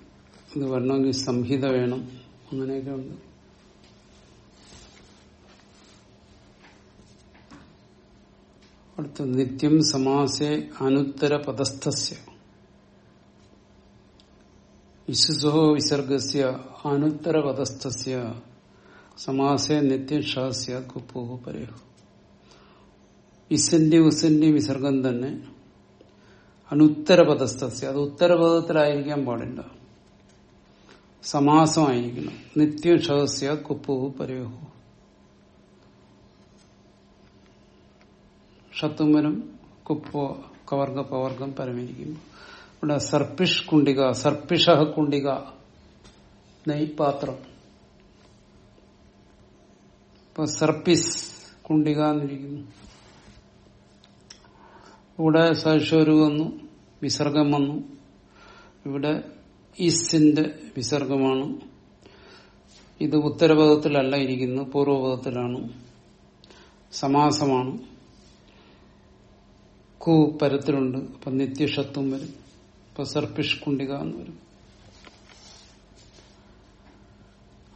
ഇത് വരണമെങ്കിൽ സംഹിത വേണം. അങ്ങനെയൊക്കെ ഉണ്ട്. അടുത്ത നിത്യം സമാസേ അനുത്തര പദസ്ഥസ്യ. വിശുസോ വിസർഗസ്യ അനുത്തര പദസ്ഥസ്യ. സമാസേ നിത്യം ഷാസ്യ കുപ്പോ പരയോ ഇസിന്റെ ഉസിന്റെ വിസർഗം തന്നെ അനുത്തരപദസ്ഥസ്യ അത് ഉത്തരപദത്തിലായിരിക്കാൻ പാടില്ല. സമാസമായിരിക്കണം. നിത്യം ഷഹസ്യ കുപ്പു പരയോഹു ഷത്തുമ്പനും കുപ്പോ കവർഗ പവർഗം പരമിരിക്കുന്നു. ഇവിടെ സർപ്പിഷ് കുണ്ടിക സർപ്പിഷ കുണ്ടിക നെയ്പാത്രം. ഇപ്പൊ സർപ്പിസ് കുണ്ടിക എന്നിരിക്കുന്നു. ഇവിടെ സശോരു വന്നു. വിസർഗം വന്നു. ഇവിടെ ഈസിന്റെ വിസർഗമാണ്. ഇത് ഉത്തരപദത്തിലല്ല ഇരിക്കുന്നു പൂർവപദത്തിലാണ് സമാസമാണ്. കു പരത്തിലുണ്ട് അപ്പൊ നിത്യഷത്വം വരും. ഇപ്പൊ സർപ്പിഷ് കുണ്ടിക എന്ന് വരും.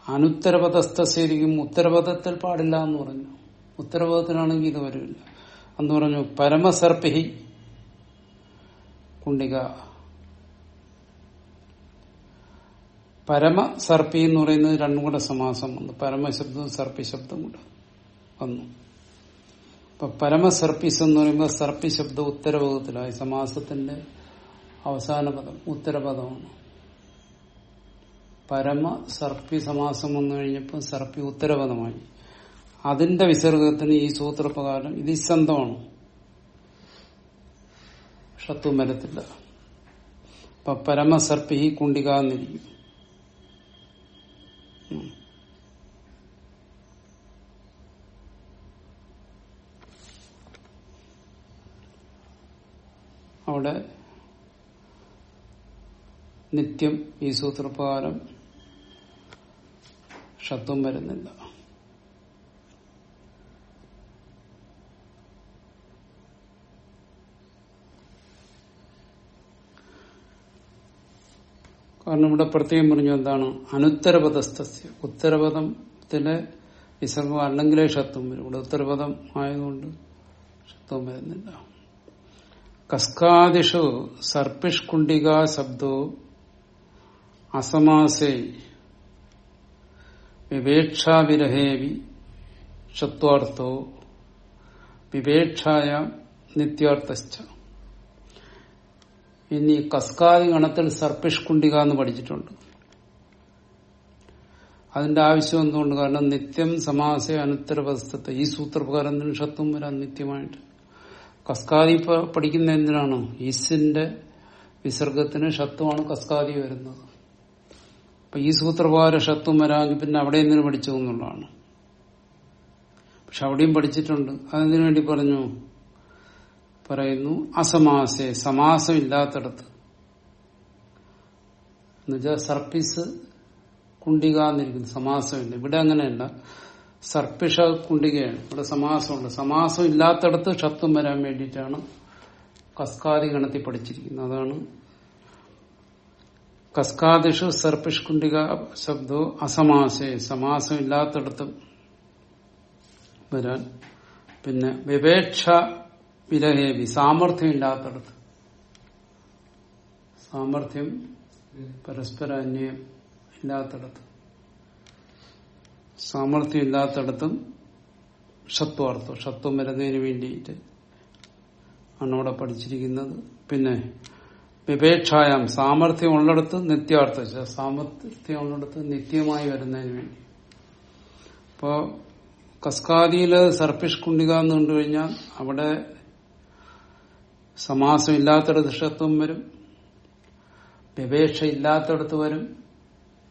അനുത്തരപദസ്ഥയിരിക്കും ഉത്തരപദത്തിൽ പാടില്ല എന്ന് പറഞ്ഞു. ഉത്തരപദത്തിലാണെങ്കിൽ ഇത് വരില്ല. എന്ന് പറഞ്ഞു പരമസർപ്പിഹി കുണ്ടിക പരമസർപ്പി എന്ന് പറയുന്നത് രണ്ടും കൂടെ സമാസം വന്നു പരമശബ്ദവും സർപ്പി ശബ്ദവും കൂടെ വന്നു. അപ്പൊ പരമസർപ്പിസ് എന്ന് പറയുമ്പോൾ സർപ്പി ശബ്ദം ഉത്തരപദത്തിലായി സമാസത്തിന്റെ അവസാന പദം ഉത്തരപദമാണ്. പരമ സർപ്പി സമാസം വന്നു കഴിഞ്ഞപ്പോൾ സർപ്പി ഉത്തരപദമായി. അതിന്റെ വിസർഗത്തിന് ഈ സൂത്രപ്രകാരം ഇത് ഇസന്തമാണ്. ഷത്വം വരത്തില്ല അപ്പൊ പരമസർപ്പി കുണ്ടിക എന്നിരിക്കും അവിടെ നിത്യം ഈ സൂത്രപ്രകാരം ഷത്വം വരുന്നില്ല. കാരണം ഇവിടെ പ്രത്യേകം പറഞ്ഞു എന്താണ്? അനുത്തരപദസ്ഥസ്യ. ഉത്തരപഥത്തിന്റെ വിസർഗം അല്ലെങ്കിലേ ഷത്വം വരും. ഇവിടെ ഉത്തരപദം ആയതുകൊണ്ട് ഷത്വം വരുന്നില്ല. കസ്കാദിഷു സർപ്പിഷ്കുണ്ടിക ശബ്ദോ അസമാസേ വിവേക്ഷാവിരഹേവി ഷത്വാർത്ഥോ വിവേക്ഷായ ഇനി കസ്കാരി ഗണത്തിൽ സർപ്പിഷ് കുണ്ടിക എന്ന് പഠിച്ചിട്ടുണ്ട്. അതിന്റെ ആവശ്യം എന്തുകൊണ്ട്? കാരണം നിത്യം സമാസ അനുത്തരവസ്ഥത്തെ ഈ സൂത്രപ്രകാരം നിമിഷത്വം വരാൻ നിത്യമായിട്ട്. കസ്കാരി പഠിക്കുന്ന എന്തിനാണ്? ഈസിന്റെ വിസർഗത്തിന് ഷത്വമാണ് കസ്കാദി വരുന്നത്. അപ്പൊ ഈ സൂത്രപ്രകാരം ഷത്വം വരാമെങ്കിൽ പിന്നെ അവിടെ എന്തിനു പഠിച്ചു എന്നുള്ളതാണ്. പക്ഷെ അവിടെയും പഠിച്ചിട്ടുണ്ട്. അതെന്തിനു വേണ്ടി പറഞ്ഞു? പറയുന്നു അസമാസെ സമാസം ഇല്ലാത്തടത്ത് എന്നുവെച്ചാൽ സർപ്പീസ് കുണ്ടിക എന്നിരിക്കുന്നു സമാസമില്ല. ഇവിടെ അങ്ങനെയല്ല. സർപ്പിഷ കുണ്ടികയാണ് ഇവിടെ സമാസമുണ്ട്. സമാസം ഇല്ലാത്തടത്ത് ഷത്വം വരാൻ വേണ്ടിയിട്ടാണ് കസ്കാദി ഗണത്തിൽ പഠിച്ചിരിക്കുന്നത്. അതാണ് കസ്കാദിഷു സർപ്പിഷ് കുണ്ടിക ശബ്ദോ അസമാസേ സമാസം ഇല്ലാത്തടത്തും വരാൻ. പിന്നെ വിവേക്ഷ വിരഹേവി സാമർഥ്യം ഇല്ലാത്തടത്ത് സാമർഥ്യം പരസ്പര അന്യം ഇല്ലാത്തടത്ത്. സാമർഥ്യം ഇല്ലാത്തടത്തും ഷത്വാർത്ഥം ഷത്വം വരുന്നതിന് വേണ്ടിയിട്ട് ആണ് അവിടെ പഠിച്ചിരിക്കുന്നത്. പിന്നെ വിപേക്ഷായം സാമർഥ്യം ഉള്ളിടത്ത് നിത്യാർത്ഥ സാമർഥ്യം ഉള്ളിടത്ത് നിത്യമായി വരുന്നതിന് വേണ്ടി. ഇപ്പോ കസ്കാദിയിൽ സർപ്പിഷ് കുണ്ടിക എന്ന് കണ്ടുകഴിഞ്ഞാൽ അവിടെ സമാസം ഇല്ലാത്തടത്ത് ഷത്വം വരും. വിപേക്ഷ ഇല്ലാത്തടത്ത് വരും.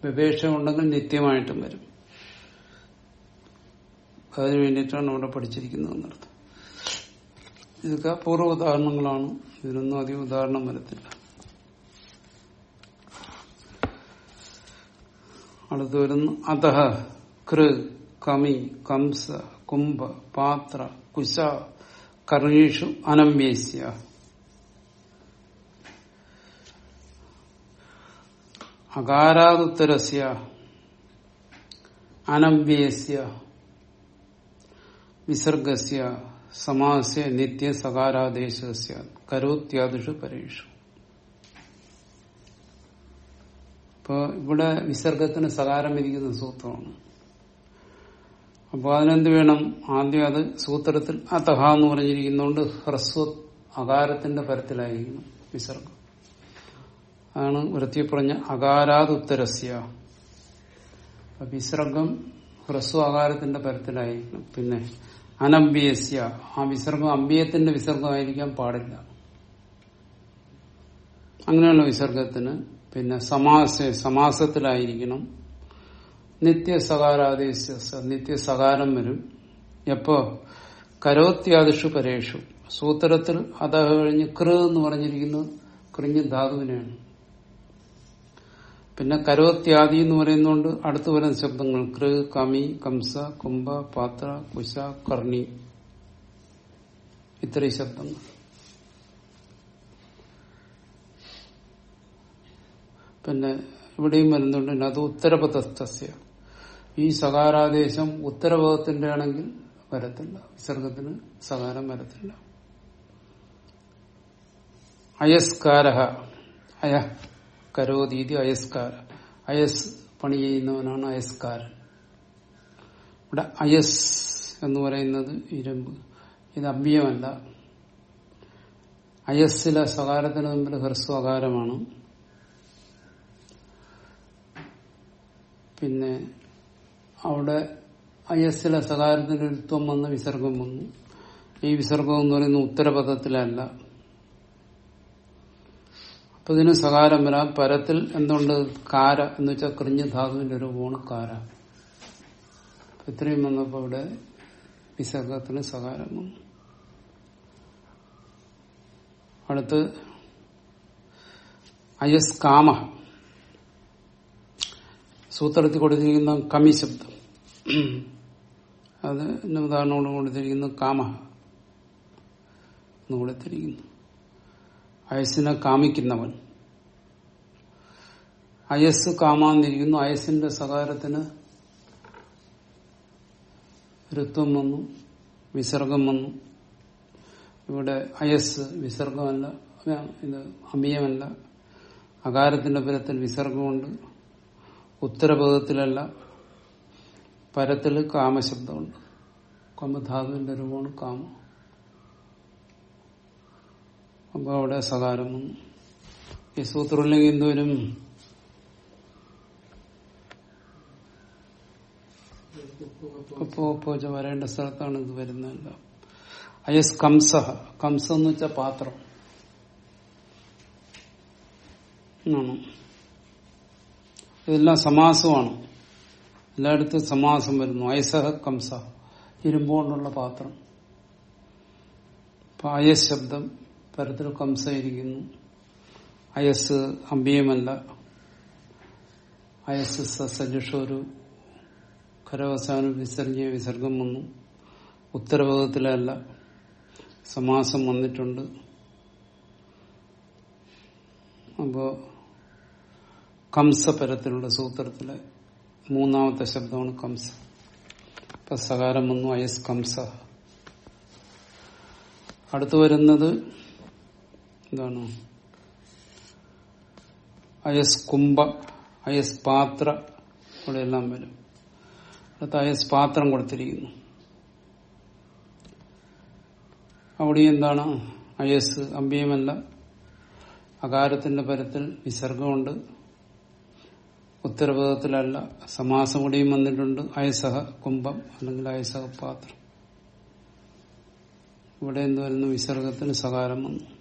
വിപേക്ഷ ഉണ്ടെങ്കിൽ നിത്യമായിട്ടും വരും. അതിനു വേണ്ടിയിട്ടാണ് ഇവിടെ പഠിച്ചിരിക്കുന്നത് എന്നർത്ഥം. ഇതൊക്കെ പൂർവ ഉദാഹരണങ്ങളാണ്. ഇതിനൊന്നും അധികം ഉദാഹരണം വരത്തില്ല. അടുത്ത് വരുന്നു. അതഹ കൃ കമി കംസ കുംഭ പാത്ര കുശ കർണീഷു അനമ്യേസ്യ. അകാരാതുത്തരസ്യ അനവ്യസ്യ വിസർഗസ്യ സമാസ്യ നിത്യ സകാരാദേശസ്യ കരോത്യാദിഷു പരീക്ഷ ഇപ്പോൾ ഇവിടെ വിസർഗത്തിന് സകാരം ഇരിക്കുന്ന സൂത്രമാണ്. അപ്പോൾ അതിനെന്ത് വേണം? ആദ്യം അത് സൂത്രത്തിൽ അതഹ എന്ന് പറഞ്ഞിരിക്കുന്നതുകൊണ്ട് ഹ്രസ്വ അകാരത്തിന്റെ പരത്തിലായിരിക്കണം വിസർഗം. അതാണ് വൃത്തി പറഞ്ഞ അകാരാത് ഉത്തരസ്യ വിസർഗം ഹ്രസ്വ അകാരത്തിന്റെ പരത്തിലായിരിക്കണം പിന്നെ അനമ്പിയസ്യ ആ വിസർഗം അമ്പിയത്തിന്റെ വിസർഗമായിരിക്കാൻ പാടില്ല. അങ്ങനെയുള്ള വിസർഗത്തിന് പിന്നെ സമാസ സമാസത്തിലായിരിക്കണം. നിത്യസകാരാദേശ നിത്യസകാരം വരും. എപ്പോ? കരോത്യാദിഷു പരേഷു. സൂത്രത്തിൽ അതഹ കഴിഞ്ഞ് കൃ എന്ന് പറഞ്ഞിരിക്കുന്നത് കൃഞ്ഞ് ധാതുവിനെയാണ് പിന്നെ കരോത്യാദി എന്ന് പറയുന്നതുകൊണ്ട് അടുത്തു വരുന്ന ശബ്ദങ്ങൾ കൃ കമി കംസ കുംഭ പാത്ര കുശ കർണി. ഇത്രയും ശബ്ദങ്ങൾ. പിന്നെ ഇവിടെയും വരുന്നുണ്ട് അത് ഉത്തരപഥസ്ഥസ്യ ഈ സകാരാദേശം ഉത്തരപഥത്തിന്റെ ആണെങ്കിൽ വരത്തില്ല. വിസർഗത്തിന് സകാരം വരത്തില്ല. അയസ്കാര അയ. കരോതീതി അയസ്കാര. അയസ് പണി ചെയ്യുന്നവനാണ് അയസ്കാരൻ. ഇവിടെ അയസ് എന്ന് പറയുന്നത് ഇരുമ്പ്. ഇത് അമ്പിയമല്ല. അയസ്സിലെ സകാരത്തിന് മുമ്പിൽ ഹ്രസ്വകാരമാണ് പിന്നെ അവിടെ അയസ്സിലെ സകാരത്തിന് ഒരു ത്വം വന്ന് വിസർഗം വന്നു. ഈ വിസർഗം എന്ന് പറയുന്നത് ഉത്തരപദത്തിലല്ല. അപ്പൊ ഇതിന് സകാരം വരാം. പരത്തിൽ എന്തുകൊണ്ട് കാര. എന്ന് വെച്ചാൽ കൃഞ്ഞ ധാതുവിന്റെ രൂപമാണ് കാര ഇത്രയും വന്നപ്പോ ഇവിടെ വിസർഗത്തിന് സകാരം വന്നു. അടുത്ത് അയസ് കാമ സൂത്രത്തിൽ കൊടുത്തിരിക്കുന്ന കമി ശബ്ദം. അത് ഉദാഹരണം കൊടുത്തിരിക്കുന്നു കാമ. എന്ന് കൊടുത്തിരിക്കുന്നു. അയസിനെ കാമിക്കുന്നവൻ. അയസ് കാമാന്നിരിക്കുന്നു. അയസിന്റെ സകാരത്തിന് ഋത്വം വന്നു വിസർഗം വന്നു. ഇവിടെ അയസ് വിസർഗമല്ല ഇത് അമിയമല്ല. അകാരത്തിന്റെ പരത്തിൽ വിസർഗമുണ്ട്. ഉത്തരപദത്തിലല്ല പരത്തിൽ കാമശബ്ദമുണ്ട്. കമധാതുവിന്റെ രൂപമാണ് കാമ. അപ്പൊ അവിടെ സകാരം ഈ സൂത്രമില്ലെങ്കിൽ എന്തോരും വരേണ്ട സ്ഥലത്താണ് ഇത് വരുന്നതല്ല അയസ് കംസ. കംസ എന്ന് വെച്ചാൽ പാത്രം. ഇതെല്ലാം സമാസമാണ്. എല്ലായിടത്തും സമാസം വരുന്നു. അയസഹ കംസ. ഇരുമ്പോണ്ടുള്ള പാത്രം. അയസ് ശബ്ദം. പരത്തിൽ കംസ ഇരിക്കുന്നു അയസ് അമ്പിയമല്ല. അയസ് സജുഷോരു ഖരവസാനം വിസർജ്യ വിസർഗം വന്നു. ഉത്തരഭാഗത്തിലല്ല സമാസം വന്നിട്ടുണ്ട്. അപ്പോ കംസപരത്തിലുള്ള സൂത്രത്തിലെ മൂന്നാമത്തെ ശബ്ദമാണ് കംസ. ഇപ്പൊ സകാരം വന്നു അയസ് കംസ. അടുത്തു വരുന്നത് എന്താണ് അയസ് കുംഭ അയസ് പാത്ര ഇവിടെ എല്ലാം വരും. അടുത്ത അയസ് പാത്രം കൊടുത്തിരിക്കുന്നു. അവിടെ എന്താണ്? അയസ് അമ്പിയമല്ല. അകാരത്തിന്റെ പരത്തിൽ വിസർഗമുണ്ട്. ഉത്തരപദത്തിലല്ല സമാസം കൂടിയും വന്നിട്ടുണ്ട്. അയസഹ കുംഭം അല്ലെങ്കിൽ അയസഹ പാത്രം. ഇവിടെ എന്ത് വരുന്നു വിസർഗത്തിന് സകാരം വന്നു.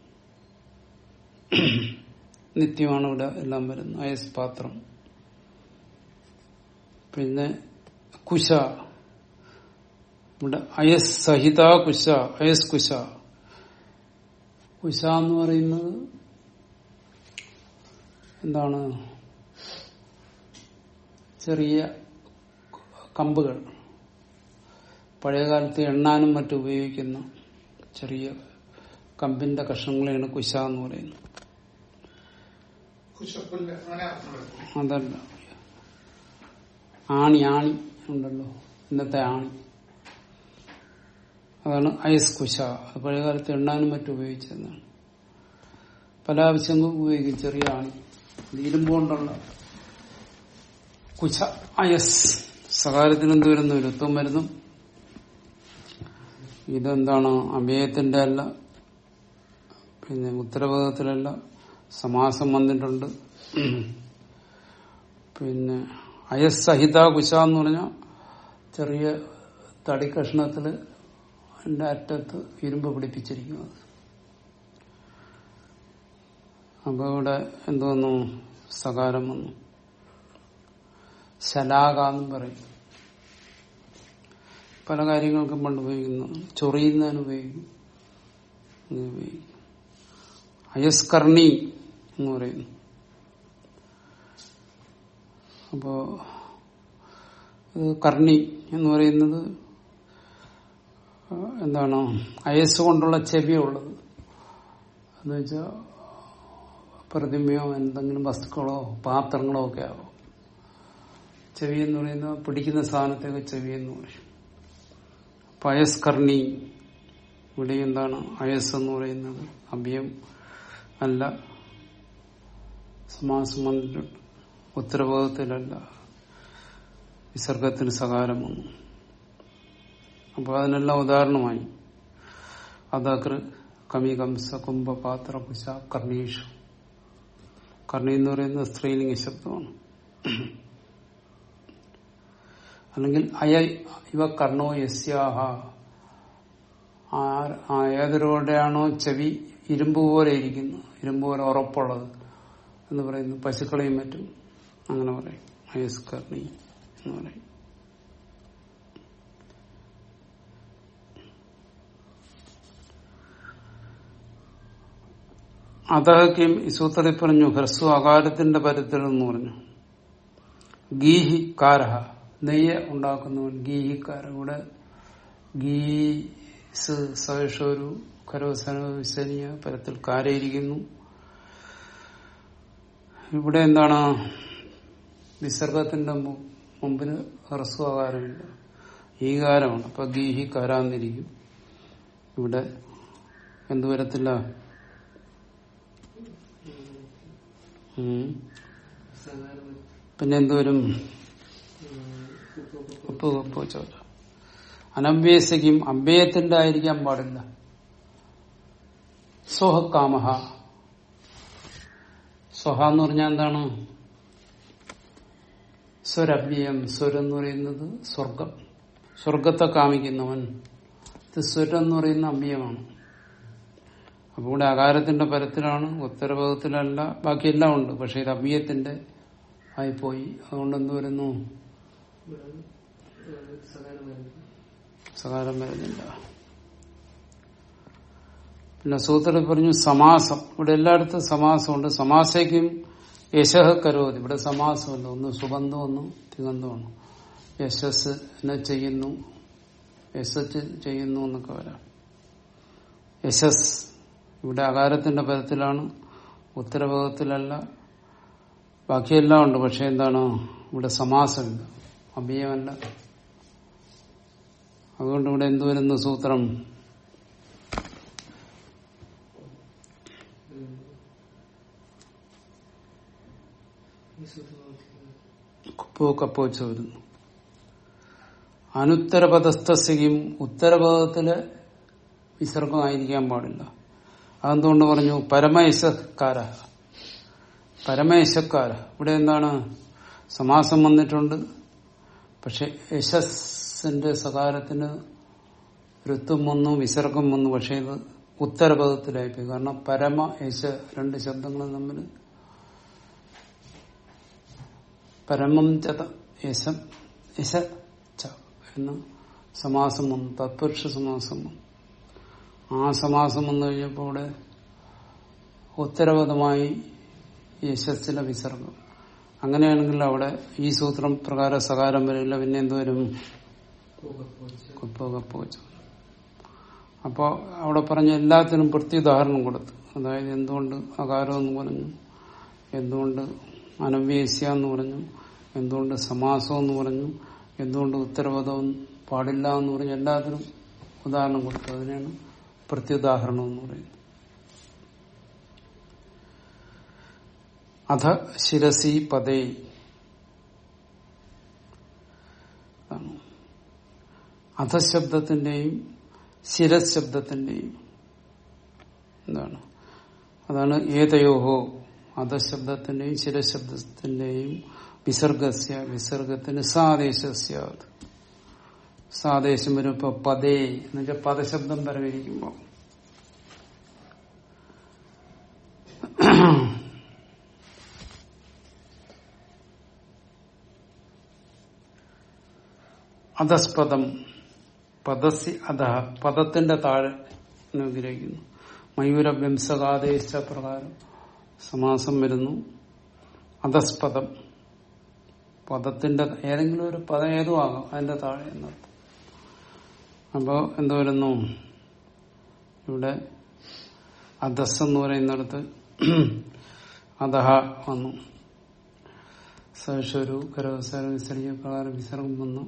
നിത്യമാണ് ഇവിടെ എല്ലാം വരുന്നത്. അയസ് പാത്രം. പിന്നെ കുശ. ഇവിടെ അയസ് സഹിത കുശ അയസ് കുശ. കുശ എന്ന് പറയുന്നത് എന്താണ്? ചെറിയ കമ്പുകൾ. പഴയകാലത്ത് എണ്ണാനും മറ്റും ഉപയോഗിക്കുന്ന ചെറിയ കമ്പിന്റെ കഷ്ണങ്ങളെയാണ് കുശ എന്ന് പറയുന്നത് കുശപ്പുല്ല് അങ്ങനെ അർത്ഥം വരുന്നു അതല്ല ആണി ആണി ഉണ്ടല്ലോ. ഇന്നത്തെ ആണി. അതാണ് ഐസ് കുശ. അത് പഴയകാലത്ത് എണ്ണാനും മറ്റും ഉപയോഗിച്ചതാണ് പല ആവശ്യങ്ങൾക്കും ഉപയോഗിക്കും ചെറിയ ആണി. ഇരുമ്പോണ്ടുള്ള കുശ അയസ് സകാലത്തിന് എന്ത് വരുന്നു? ഇരുത്വം വരുന്നു. ഇതെന്താണ്? അമേയത്തിന്റെ അല്ല പിന്നെ ഉത്തരവാദത്തിലല്ല സമാസം വന്നിട്ടുണ്ട്. പിന്നെ അയസ്സഹിത കുശ എന്ന് പറഞ്ഞാൽ ചെറിയ തടി കഷ്ണത്തിൽ അതിന്റെ അറ്റത്ത് ഇരുമ്പ് പിടിപ്പിച്ചിരിക്കുന്നത്. അപ്പൊ ഇവിടെ എന്തോന്നു സകാരം വന്നു. ശലാക എന്നും പറയും. പല കാര്യങ്ങൾക്കും പണ്ട് ഉപയോഗിക്കുന്നു. ചൊറിയുന്നതിന് ഉപയോഗിക്കും. അയസ്കർണി എന്ന് പറയുന്നു. അപ്പോ കർണി എന്ന് പറയുന്നത് എന്താണ് അയസ് കൊണ്ടുള്ള ചെവിയുള്ളത്. എന്ന് വെച്ചാൽ പ്രതിമയോ എന്തെങ്കിലും വസ്തുക്കളോ പാത്രങ്ങളോ ഒക്കെ ആവും. ചെവി എന്ന് പറയുന്ന പിടിക്കുന്ന സാധനത്തെയൊക്കെ ചെവി എന്ന് പറയും. അപ്പൊ അയസ്കർണി ഇവിടെ എന്താണ് അയസ് എന്ന് പറയുന്നത് അഭയം അല്ല. സമാസം വന്നിട്ടുണ്ട് ഉത്തരവാദത്തിലല്ല വിസർഗത്തിന് സകാരം വന്നു അപ്പോൾ അതിനെല്ലാം ഉദാഹരണമായി. അതാക്ര കമി കംസ കുംഭ പാത്ര കുശ കർണീഷ്. കർണി എന്ന് പറയുന്നത് സ്ത്രീലിംഗ ശബ്ദമാണ്. അല്ലെങ്കിൽ അയ ഇവ കർണോ യസ്യാഹ. ഏതൊരുടെയാണോ ചെവി ഇരുമ്പ് പോലെ ഇരിക്കുന്നു. ഇരുമ്പ് പോലെ ഉറപ്പുള്ളത്. എന്ന് പറയുന്നു. പശുക്കളെയും മറ്റും അങ്ങനെ പറയും. അയസ്കർണി എന്ന് പറയും. അതഹക്കും ഈ സൂത്രത്തിൽ പറഞ്ഞു ഹ്രസ്വ അകാരത്തിന്റെ പരത്തിൽ എന്ന് പറഞ്ഞു. ഗീഹി കാരഹ നെയ്യ ഉണ്ടാക്കുന്നവൻ ഗീഹിക്കാര ഇവിടെ ഗീസ് സവിഷൊരു കരോസന വിസനിയ പരത്തിൽ കാരയിരിക്കുന്നു. ഇവിടെ എന്താണ്? വിസർഗത്തിന്റെ മുമ്പിന് ഹ്രസ്വകാരമില്ല ഈ കാരമാണ് അപ്പൊ ഗീഹി കാരാന്നിരിക്കും. ഇവിടെ എന്തു വരത്തില്ല? ഉം. പിന്നെ എന്തുവരും ഉപ്പ് ഉപ്പ് ചോര അനഭ്യസിക്കും അഭ്യയത്തിന്റെ ആയിരിക്കാൻ പാടില്ല. സ്വഹകാമഹ സ്വഹ എന്ന് പറഞ്ഞാൽ എന്താണ്? സ്വരഭ്യം സ്വരെന്ന് പറയുന്നത് സ്വർഗം. സ്വർഗത്തെ കാമിക്കുന്നവൻ. സ്വരെന്ന് എന്ന് പറയുന്ന അമ്യമാണ്. അപ്പൊ ഇവിടെ അകാരത്തിന്റെ പരത്തിലാണ് ഉത്തരഭാഗത്തിലല്ല ബാക്കിയെല്ലാം ഉണ്ട്. പക്ഷെ ഇത് അമ്യത്തിന്റെ ആയിപ്പോയി. അതുകൊണ്ട് എന്ത് വരുന്നു? സകാരം വരുന്നില്ല. പിന്നെ സൂത്രത്തിൽ പറഞ്ഞു സമാസം. ഇവിടെ എല്ലായിടത്തും സമാസമുണ്ട്. സമാസയ്ക്കും യശഹ കരോതി. ഇവിടെ സമാസമല്ല ഒന്ന് സുബന്ധം ഒന്ന് തികന്ധമാണ് യശസ് എന്നെ ചെയ്യുന്നു. യശസ് ചെയ്യുന്നു എന്നൊക്കെ വരാം. യശസ് ഇവിടെ അകാരത്തിന്റെ പദത്തിലാണ്. ഉത്തരപദത്തിലല്ല ബാക്കിയെല്ലാം ഉണ്ട്. പക്ഷെ എന്താണ്? ഇവിടെ സമാസമില്ല അഭയമല്ല. അതുകൊണ്ട് ഇവിടെ എന്തുവരുന്നു സൂത്രം ഈ സൂത്രം നോക്കിയാൽ കുപ്പോ വരുന്നു. അനുത്തരപദസ്ഥസ്യയും ഉത്തരപദത്തിൽ വിസർഗമായിരിക്കാൻ പാടില്ല. അതെന്തുകൊണ്ട് പറഞ്ഞു? പരമയശക്കാര പരമയശക്കാര ഇവിടെ എന്താണ്? സമാസം വന്നിട്ടുണ്ട്. പക്ഷെ യശസ്സിന്റെ സകാരത്തിന് ഋത്തും വന്നു വിസർഗം വന്നു. പക്ഷേ ഇത് ഉത്തരപദത്തിലായിപ്പോയി. കാരണം പരമ യശ രണ്ട് ശബ്ദങ്ങളും തമ്മിൽ പരമം ചത എന്ന് സമാസം വന്നു തത്പുരുഷ സമാസം വന്നു ആ സമാസം വന്നു കഴിഞ്ഞപ്പോൾ ഇവിടെ ഉത്തരപദമായി യശസ്സിലെ വിസർഗം. അങ്ങനെയാണെങ്കിൽ അവിടെ ഈ സൂത്രം പ്രകാരം സകാരം വരില്ല പിന്നെ എന്തുവരും വരും? കപ്പ വെച്ചു അപ്പോൾ അവിടെ പറഞ്ഞ എല്ലാത്തിനും പ്രത്യുദാഹരണം കൊടുത്തു. അതായത് എന്തുകൊണ്ട് അകാരം എന്ന് പറഞ്ഞു? എന്തുകൊണ്ട് അനവ്യേസ്യ എന്ന് പറഞ്ഞു. എന്തുകൊണ്ട് സമാസം എന്ന് പറഞ്ഞു. എന്തുകൊണ്ട് ഉത്തരപദം പാടില്ല എന്ന് പറഞ്ഞു. എല്ലാത്തിനും ഉദാഹരണം കൊടുത്തു. അതിനാണ് പ്രത്യുദാഹരണം എന്ന് പറയുന്നത്. അധ ശിരസി പദേ. അധ അധശബ്ദത്തിന്റെയും ശിരശബ്ദത്തിന്റെയും എന്താണ്? അതാണ് ഏതയോഹോ. അധശബ്ദത്തിന്റെയും ശിരശബ്ദത്തിന്റെയും വിസർഗസ്യ വിസർഗത്തിന് സാദേശസ്യ. സാദേശം വരും ഇപ്പൊ പദേ എന്ന് വെച്ചാൽ പദശബ്ദം പരമിരിക്കുമ്പോ അധസ്പദം. പദസി അധ പദത്തിന്റെ താഴെ എന്ന് വിഗ്രഹിക്കുന്നു. മയൂര പ്രകാരം സമാസം വരുന്നു. അധസ്പദം. പദത്തിന്റെ ഏതെങ്കിലും ഒരു പദം ഏതോ ആകാം. അതിന്റെ താഴെ എന്നർത്ഥം. അപ്പോ എന്ത് വരുന്നു? ഇവിടെ അധസ് എന്ന് പറയുന്നിടത്ത് അധഹ വന്നു. സവിഷരു കരവസര വിസർജ പ്രകാരം വിസർഗം വന്നു.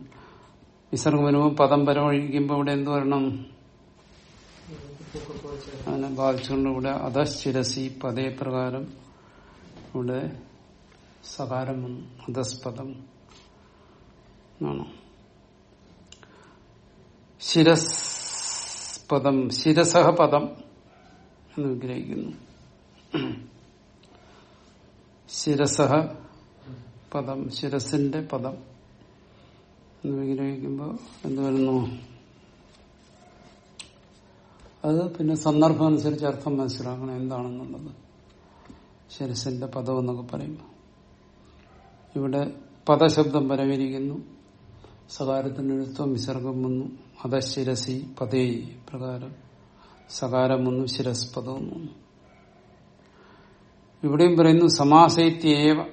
വിസർഗം വരുമ്പോൾ പദം പരമൊഴിക്കുമ്പോൾ ഇവിടെ എന്ത് വരണം? അതിനെ ബാധിച്ചുകൊണ്ട് ഇവിടെ അധശിരസി പദേ പ്രകാരം ഇവിടെ സകാരം അധസ്പദം എന്നാണ്. ശിരസ് പദം ശിരസഹ പദം എന്ന് വിഗ്രഹിക്കുന്നു. ശിരസഹ പദം ശിരസിന്റെ പദം എന്ന് വിഗ്രഹിക്കുമ്പോൾ എന്ത് വരുന്നു? അത് പിന്നെ സന്ദർഭം അനുസരിച്ച് അർത്ഥം മനസ്സിലാക്കണം എന്താണെന്നുള്ളത്. ശിരസിന്റെ പദം എന്നൊക്കെ പറയുമ്പോൾ ഇവിടെ പദശബ്ദം പരമിരിക്കുന്നു സകാരത്തിന്റെ എഴുത്വം വിസർഗം വന്നു. അധശിരസി പതേ പ്രകാരം സകാരം വന്നു ശിരസ്പദവും വന്നു. ഇവിടെയും പറയുന്നു സമാസൈത്യേവ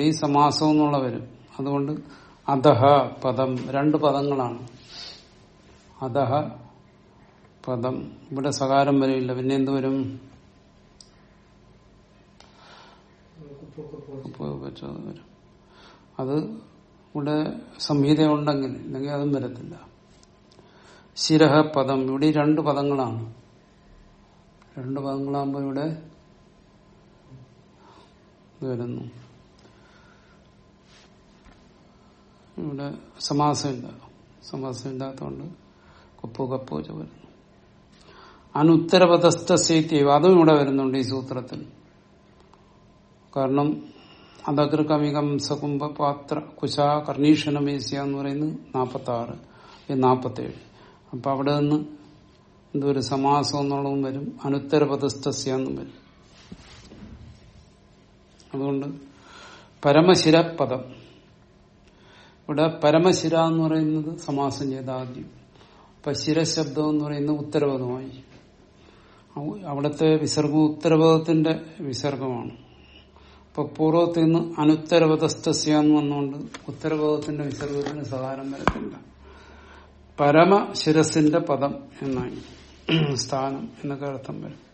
ഈ സമാസം എന്നുള്ള വരും അതുകൊണ്ട് അധഹ പദം. രണ്ട് പദങ്ങളാണ്. അധഹ പദം. ഇവിടെ സകാരം വരില്ല പിന്നെ എന്ത് വരും? അത് ഇവിടെ സംഹിത ഉണ്ടെങ്കിൽ അല്ലെങ്കിൽ അതും വരത്തില്ല. ശിരഹ പദം. ഇവിടെ രണ്ട് പദങ്ങളാണ്. രണ്ട് പദങ്ങളാകുമ്പോൾ ഇവിടെ വരുന്നു. ഇവിടെ സമാസമില്ല സമാസമില്ലാത്തതുകൊണ്ട് കപ്പു കപ്പു വരുന്നു അനുത്തരപദസ്ഥ്യവ അതും ഇവിടെ വരുന്നുണ്ട് ഈ സൂത്രത്തിൽ. കാരണം അതകൃകമികം സകുംഭ പാത്ര കുശ കർണീഷണമേസ്യ എന്ന് പറയുന്നത് നാപ്പത്തി ആറ് നാപ്പത്തേഴ്. അപ്പൊ അവിടെ നിന്ന് എന്തൊരു സമാസം എന്നുള്ളതും വരും. അനുത്തരപദസ്ഥസ്യ എന്നും വരും. അതുകൊണ്ട് പരമശിരപദം. ഇവിടെ പരമശിര എന്ന് പറയുന്നത് സമാസം ചെയ്ത ആദ്യം അപ്പൊ ശിരശബ്ദം എന്ന് പറയുന്നത് ഉത്തരപദമായി. അവിടുത്തെ വിസർഗം ഉത്തരപദത്തിന്റെ വിസർഗമാണ്. അപ്പൊ പൂർവത്തിൽ നിന്ന് അനുത്തരപദസ്ഥസ്യ എന്ന് വന്നുകൊണ്ട് ഉത്തരപദത്തിന്റെ വിസർഗത്തിന് സഹാരം വരത്തില്ല. പരമശിരസിന്റെ പദം എന്നായി. സ്ഥാനം എന്നൊക്കെ അർത്ഥം വരും.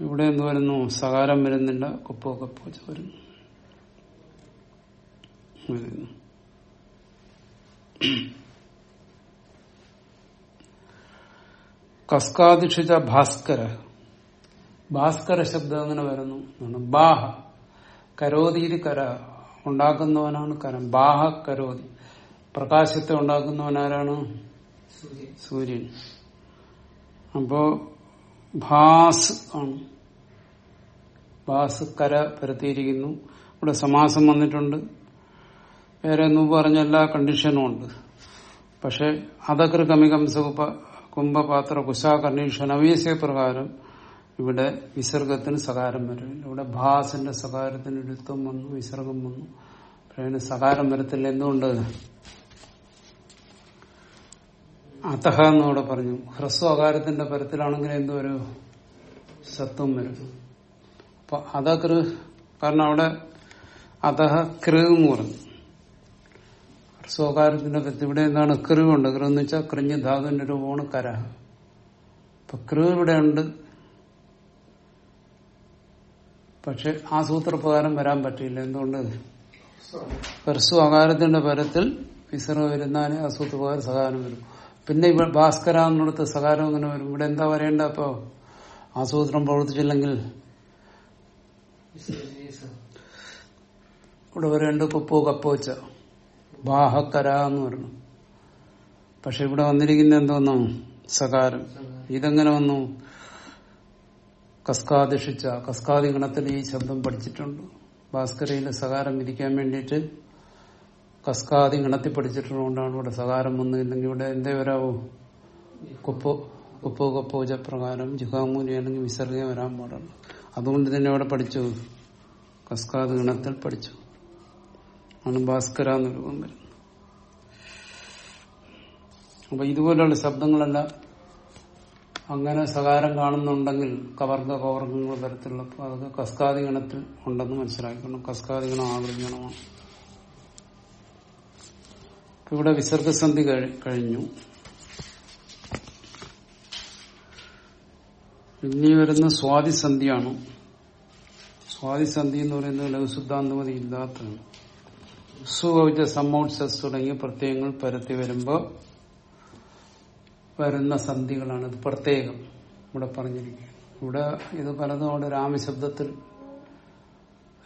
ഇവിടെ എന്ത് വരുന്നു? സകാരം വരുന്നില്ല. കുപ്പോ കപ്പോ വരുന്നു. വരുന്നു. കസ്കാദിഷിച്ച ഭാസ്കര. ഭാസ്കര ശബ്ദം അങ്ങനെ വരുന്നു ബാഹ. കരോതിരി കര ഉണ്ടാക്കുന്നവനാണ് കരം ബാഹ കരോതി. പ്രകാശത്തെ ഉണ്ടാക്കുന്നവനാരാണ് സൂര്യൻ. സൂര്യൻ. അപ്പോ ഭാസ് ആണ്. ഭാസ് കര പരത്തിയിരിക്കുന്നു. ഇവിടെ സമാസം വന്നിട്ടുണ്ട്. വേറെ ഒന്നും പറഞ്ഞ എല്ലാ കണ്ടീഷനും ഉണ്ട്. പക്ഷെ അതൊക്കെ കമികംസ ഉപ- കുംഭപാത്ര കുശാ കണ്ടീഷൻ അവീസ്യ പ്രകാരം ഇവിടെ വിസർഗത്തിന് സകാരം വരും. ഇവിടെ ഭാസിന്റെ സകാരത്തിന് എഴുത്തും വന്നു വിസർഗം വന്നു. പിന്നെ സകാരം വരത്തില്ല. എന്തുകൊണ്ട്? അതഹ എന്നിവിടെ പറഞ്ഞു. ഹ്രസ്വ അകാരത്തിന്റെ പരത്തിലാണെങ്കിൽ എന്തുവരും സത്വം വരും. അപ്പൊ അതകൃ കാരണം അവിടെ അതഹ കൃ എന്ന് പറഞ്ഞു. ഹ്രസ്വകാരത്തിന്റെ പരത്തിൽ ഇവിടെ എന്താണ് കൃവുണ്ട് കൃ എന്ന് വെച്ചാൽ കൃഞ്ഞ് ധാതുവിന്റെ രൂപമാണ് കര. അപ്പൊ കൃ ഇവിടെ ഉണ്ട്. പക്ഷെ ആ സൂത്രപ്രകാരം വരാൻ പറ്റില്ല എന്തുകൊണ്ട്? പെർസു അകാരത്തിന്റെ പരത്തിൽ വിസർവ് വരുന്നാലേ ആ സൂത്രപ്രകാരം സകാരം വരും. പിന്നെ ഇവ ഭാസ്കര എന്നിടത്ത് സകാരം അങ്ങനെ വരും. ഇവിടെ എന്താ വരേണ്ട അപ്പോ? ആ സൂത്രം പ്രവർത്തിച്ചില്ലെങ്കിൽ. ഇവിടെ വരേണ്ട കുപ്പോ കപ്പോച്ച ബാഹക്കര എന്ന് പറഞ്ഞു. പക്ഷെ ഇവിടെ വന്നിരിക്കുന്ന എന്തോന്നു സകാരം. ഇതെങ്ങനെ വന്നു? കസ്കാദിഷിച്ച കസ്കാദി ഗണത്തിൽ ഈ ശബ്ദം പഠിച്ചിട്ടുണ്ട്. ഭാസ്കരയിലെ സകാരം ഇരിക്കാൻ വേണ്ടിയിട്ട് കസ്കാദി ഗണത്തിൽ പഠിച്ചിട്ടുള്ളതുകൊണ്ടാണ് ഇവിടെ സകാരം വന്നില്ലെങ്കിൽ ഇവിടെ എന്തേ വരാവോ? കുപ്പോ കുപ്പോ കപ്പോജ പ്രകാരം അല്ലെങ്കിൽ വിസർഗം വരാൻ പാടുള്ളൂ. അതുകൊണ്ട് തന്നെ ഇവിടെ പഠിച്ചു. കസ്കാദ് ഗണത്തിൽ പഠിച്ചു. ആണ് ഭാസ്കര എന്ന് രൂപം വരുന്നത് അപ്പൊ ഇതുപോലെയുള്ള ശബ്ദങ്ങളെല്ലാം അങ്ങനെ സകാരം കാണുന്നുണ്ടെങ്കിൽ കവർഗ കവർഗങ്ങൾ തരത്തിലുള്ള അപ്പൊ അതൊക്കെ കസ്കാദി ഗണത്തിൽ ഉണ്ടെന്ന് മനസ്സിലാക്കണം കസ്കാദി ഗണം ആകൃതി ഗണമാണ്. ഇവിടെ വിസർഗസന്ധി കഴി- കഴിഞ്ഞു. ഇനി വരുന്ന സ്വാതിസന്ധിയാണ്. സ്വാതിസന്ധി എന്ന് പറയുന്നത് ലഘുസിദ്ധാന്തമതി ഇല്ലാത്തതാണ്. സുകൗച സമ്മോത്സസ് തുടങ്ങിയ പ്രത്യയങ്ങൾ പരത്തി വരുമ്പോൾ വരുന്ന സന്ധികളാണ്. ഇത് പ്രത്യേകം ഇവിടെ പറഞ്ഞിരിക്കുന്നത് ഇവിടെ ഇത് പലതും അവിടെ രാമശബ്ദത്തിൽ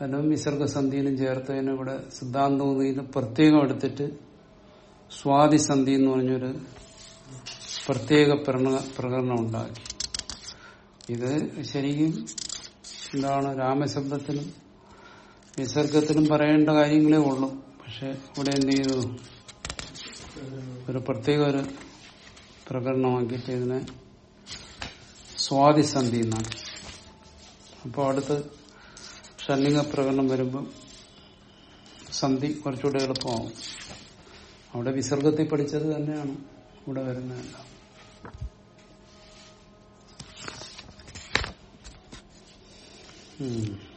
അതിനും വിസർഗസന്ധിയിലും ചേർത്തതിന് ഇവിടെ സിദ്ധാന്തവും ഇത് പ്രത്യേകം എടുത്തിട്ട് സ്വാതിസന്ധി എന്ന് പറഞ്ഞൊരു പ്രത്യേക പ്രകടനം ഉണ്ടാക്കി. ഇത് ശരിക്കും എന്താണ് രാമശബ്ദത്തിലും വിസർഗത്തിലും പറയേണ്ട കാര്യങ്ങളേ ഉള്ളൂ. പക്ഷെ ഇവിടെ എന്ത് ചെയ്തു? ഒരു പ്രത്യേക ഒരു പ്രകടനമാക്കിയിട്ട് ഇതിനെ സ്വാതിസന്ധി എന്നാണ് അപ്പോൾ അടുത്ത് ഷണ്ണിക പ്രകടനം വരുമ്പോൾ സന്ധി കുറച്ചുകൂടെ എളുപ്പമാവും. അവിടെ വിസർഗത്തിൽ പഠിച്ചത് തന്നെയാണ് ഇവിടെ വരുന്നതല്ല. ഉം.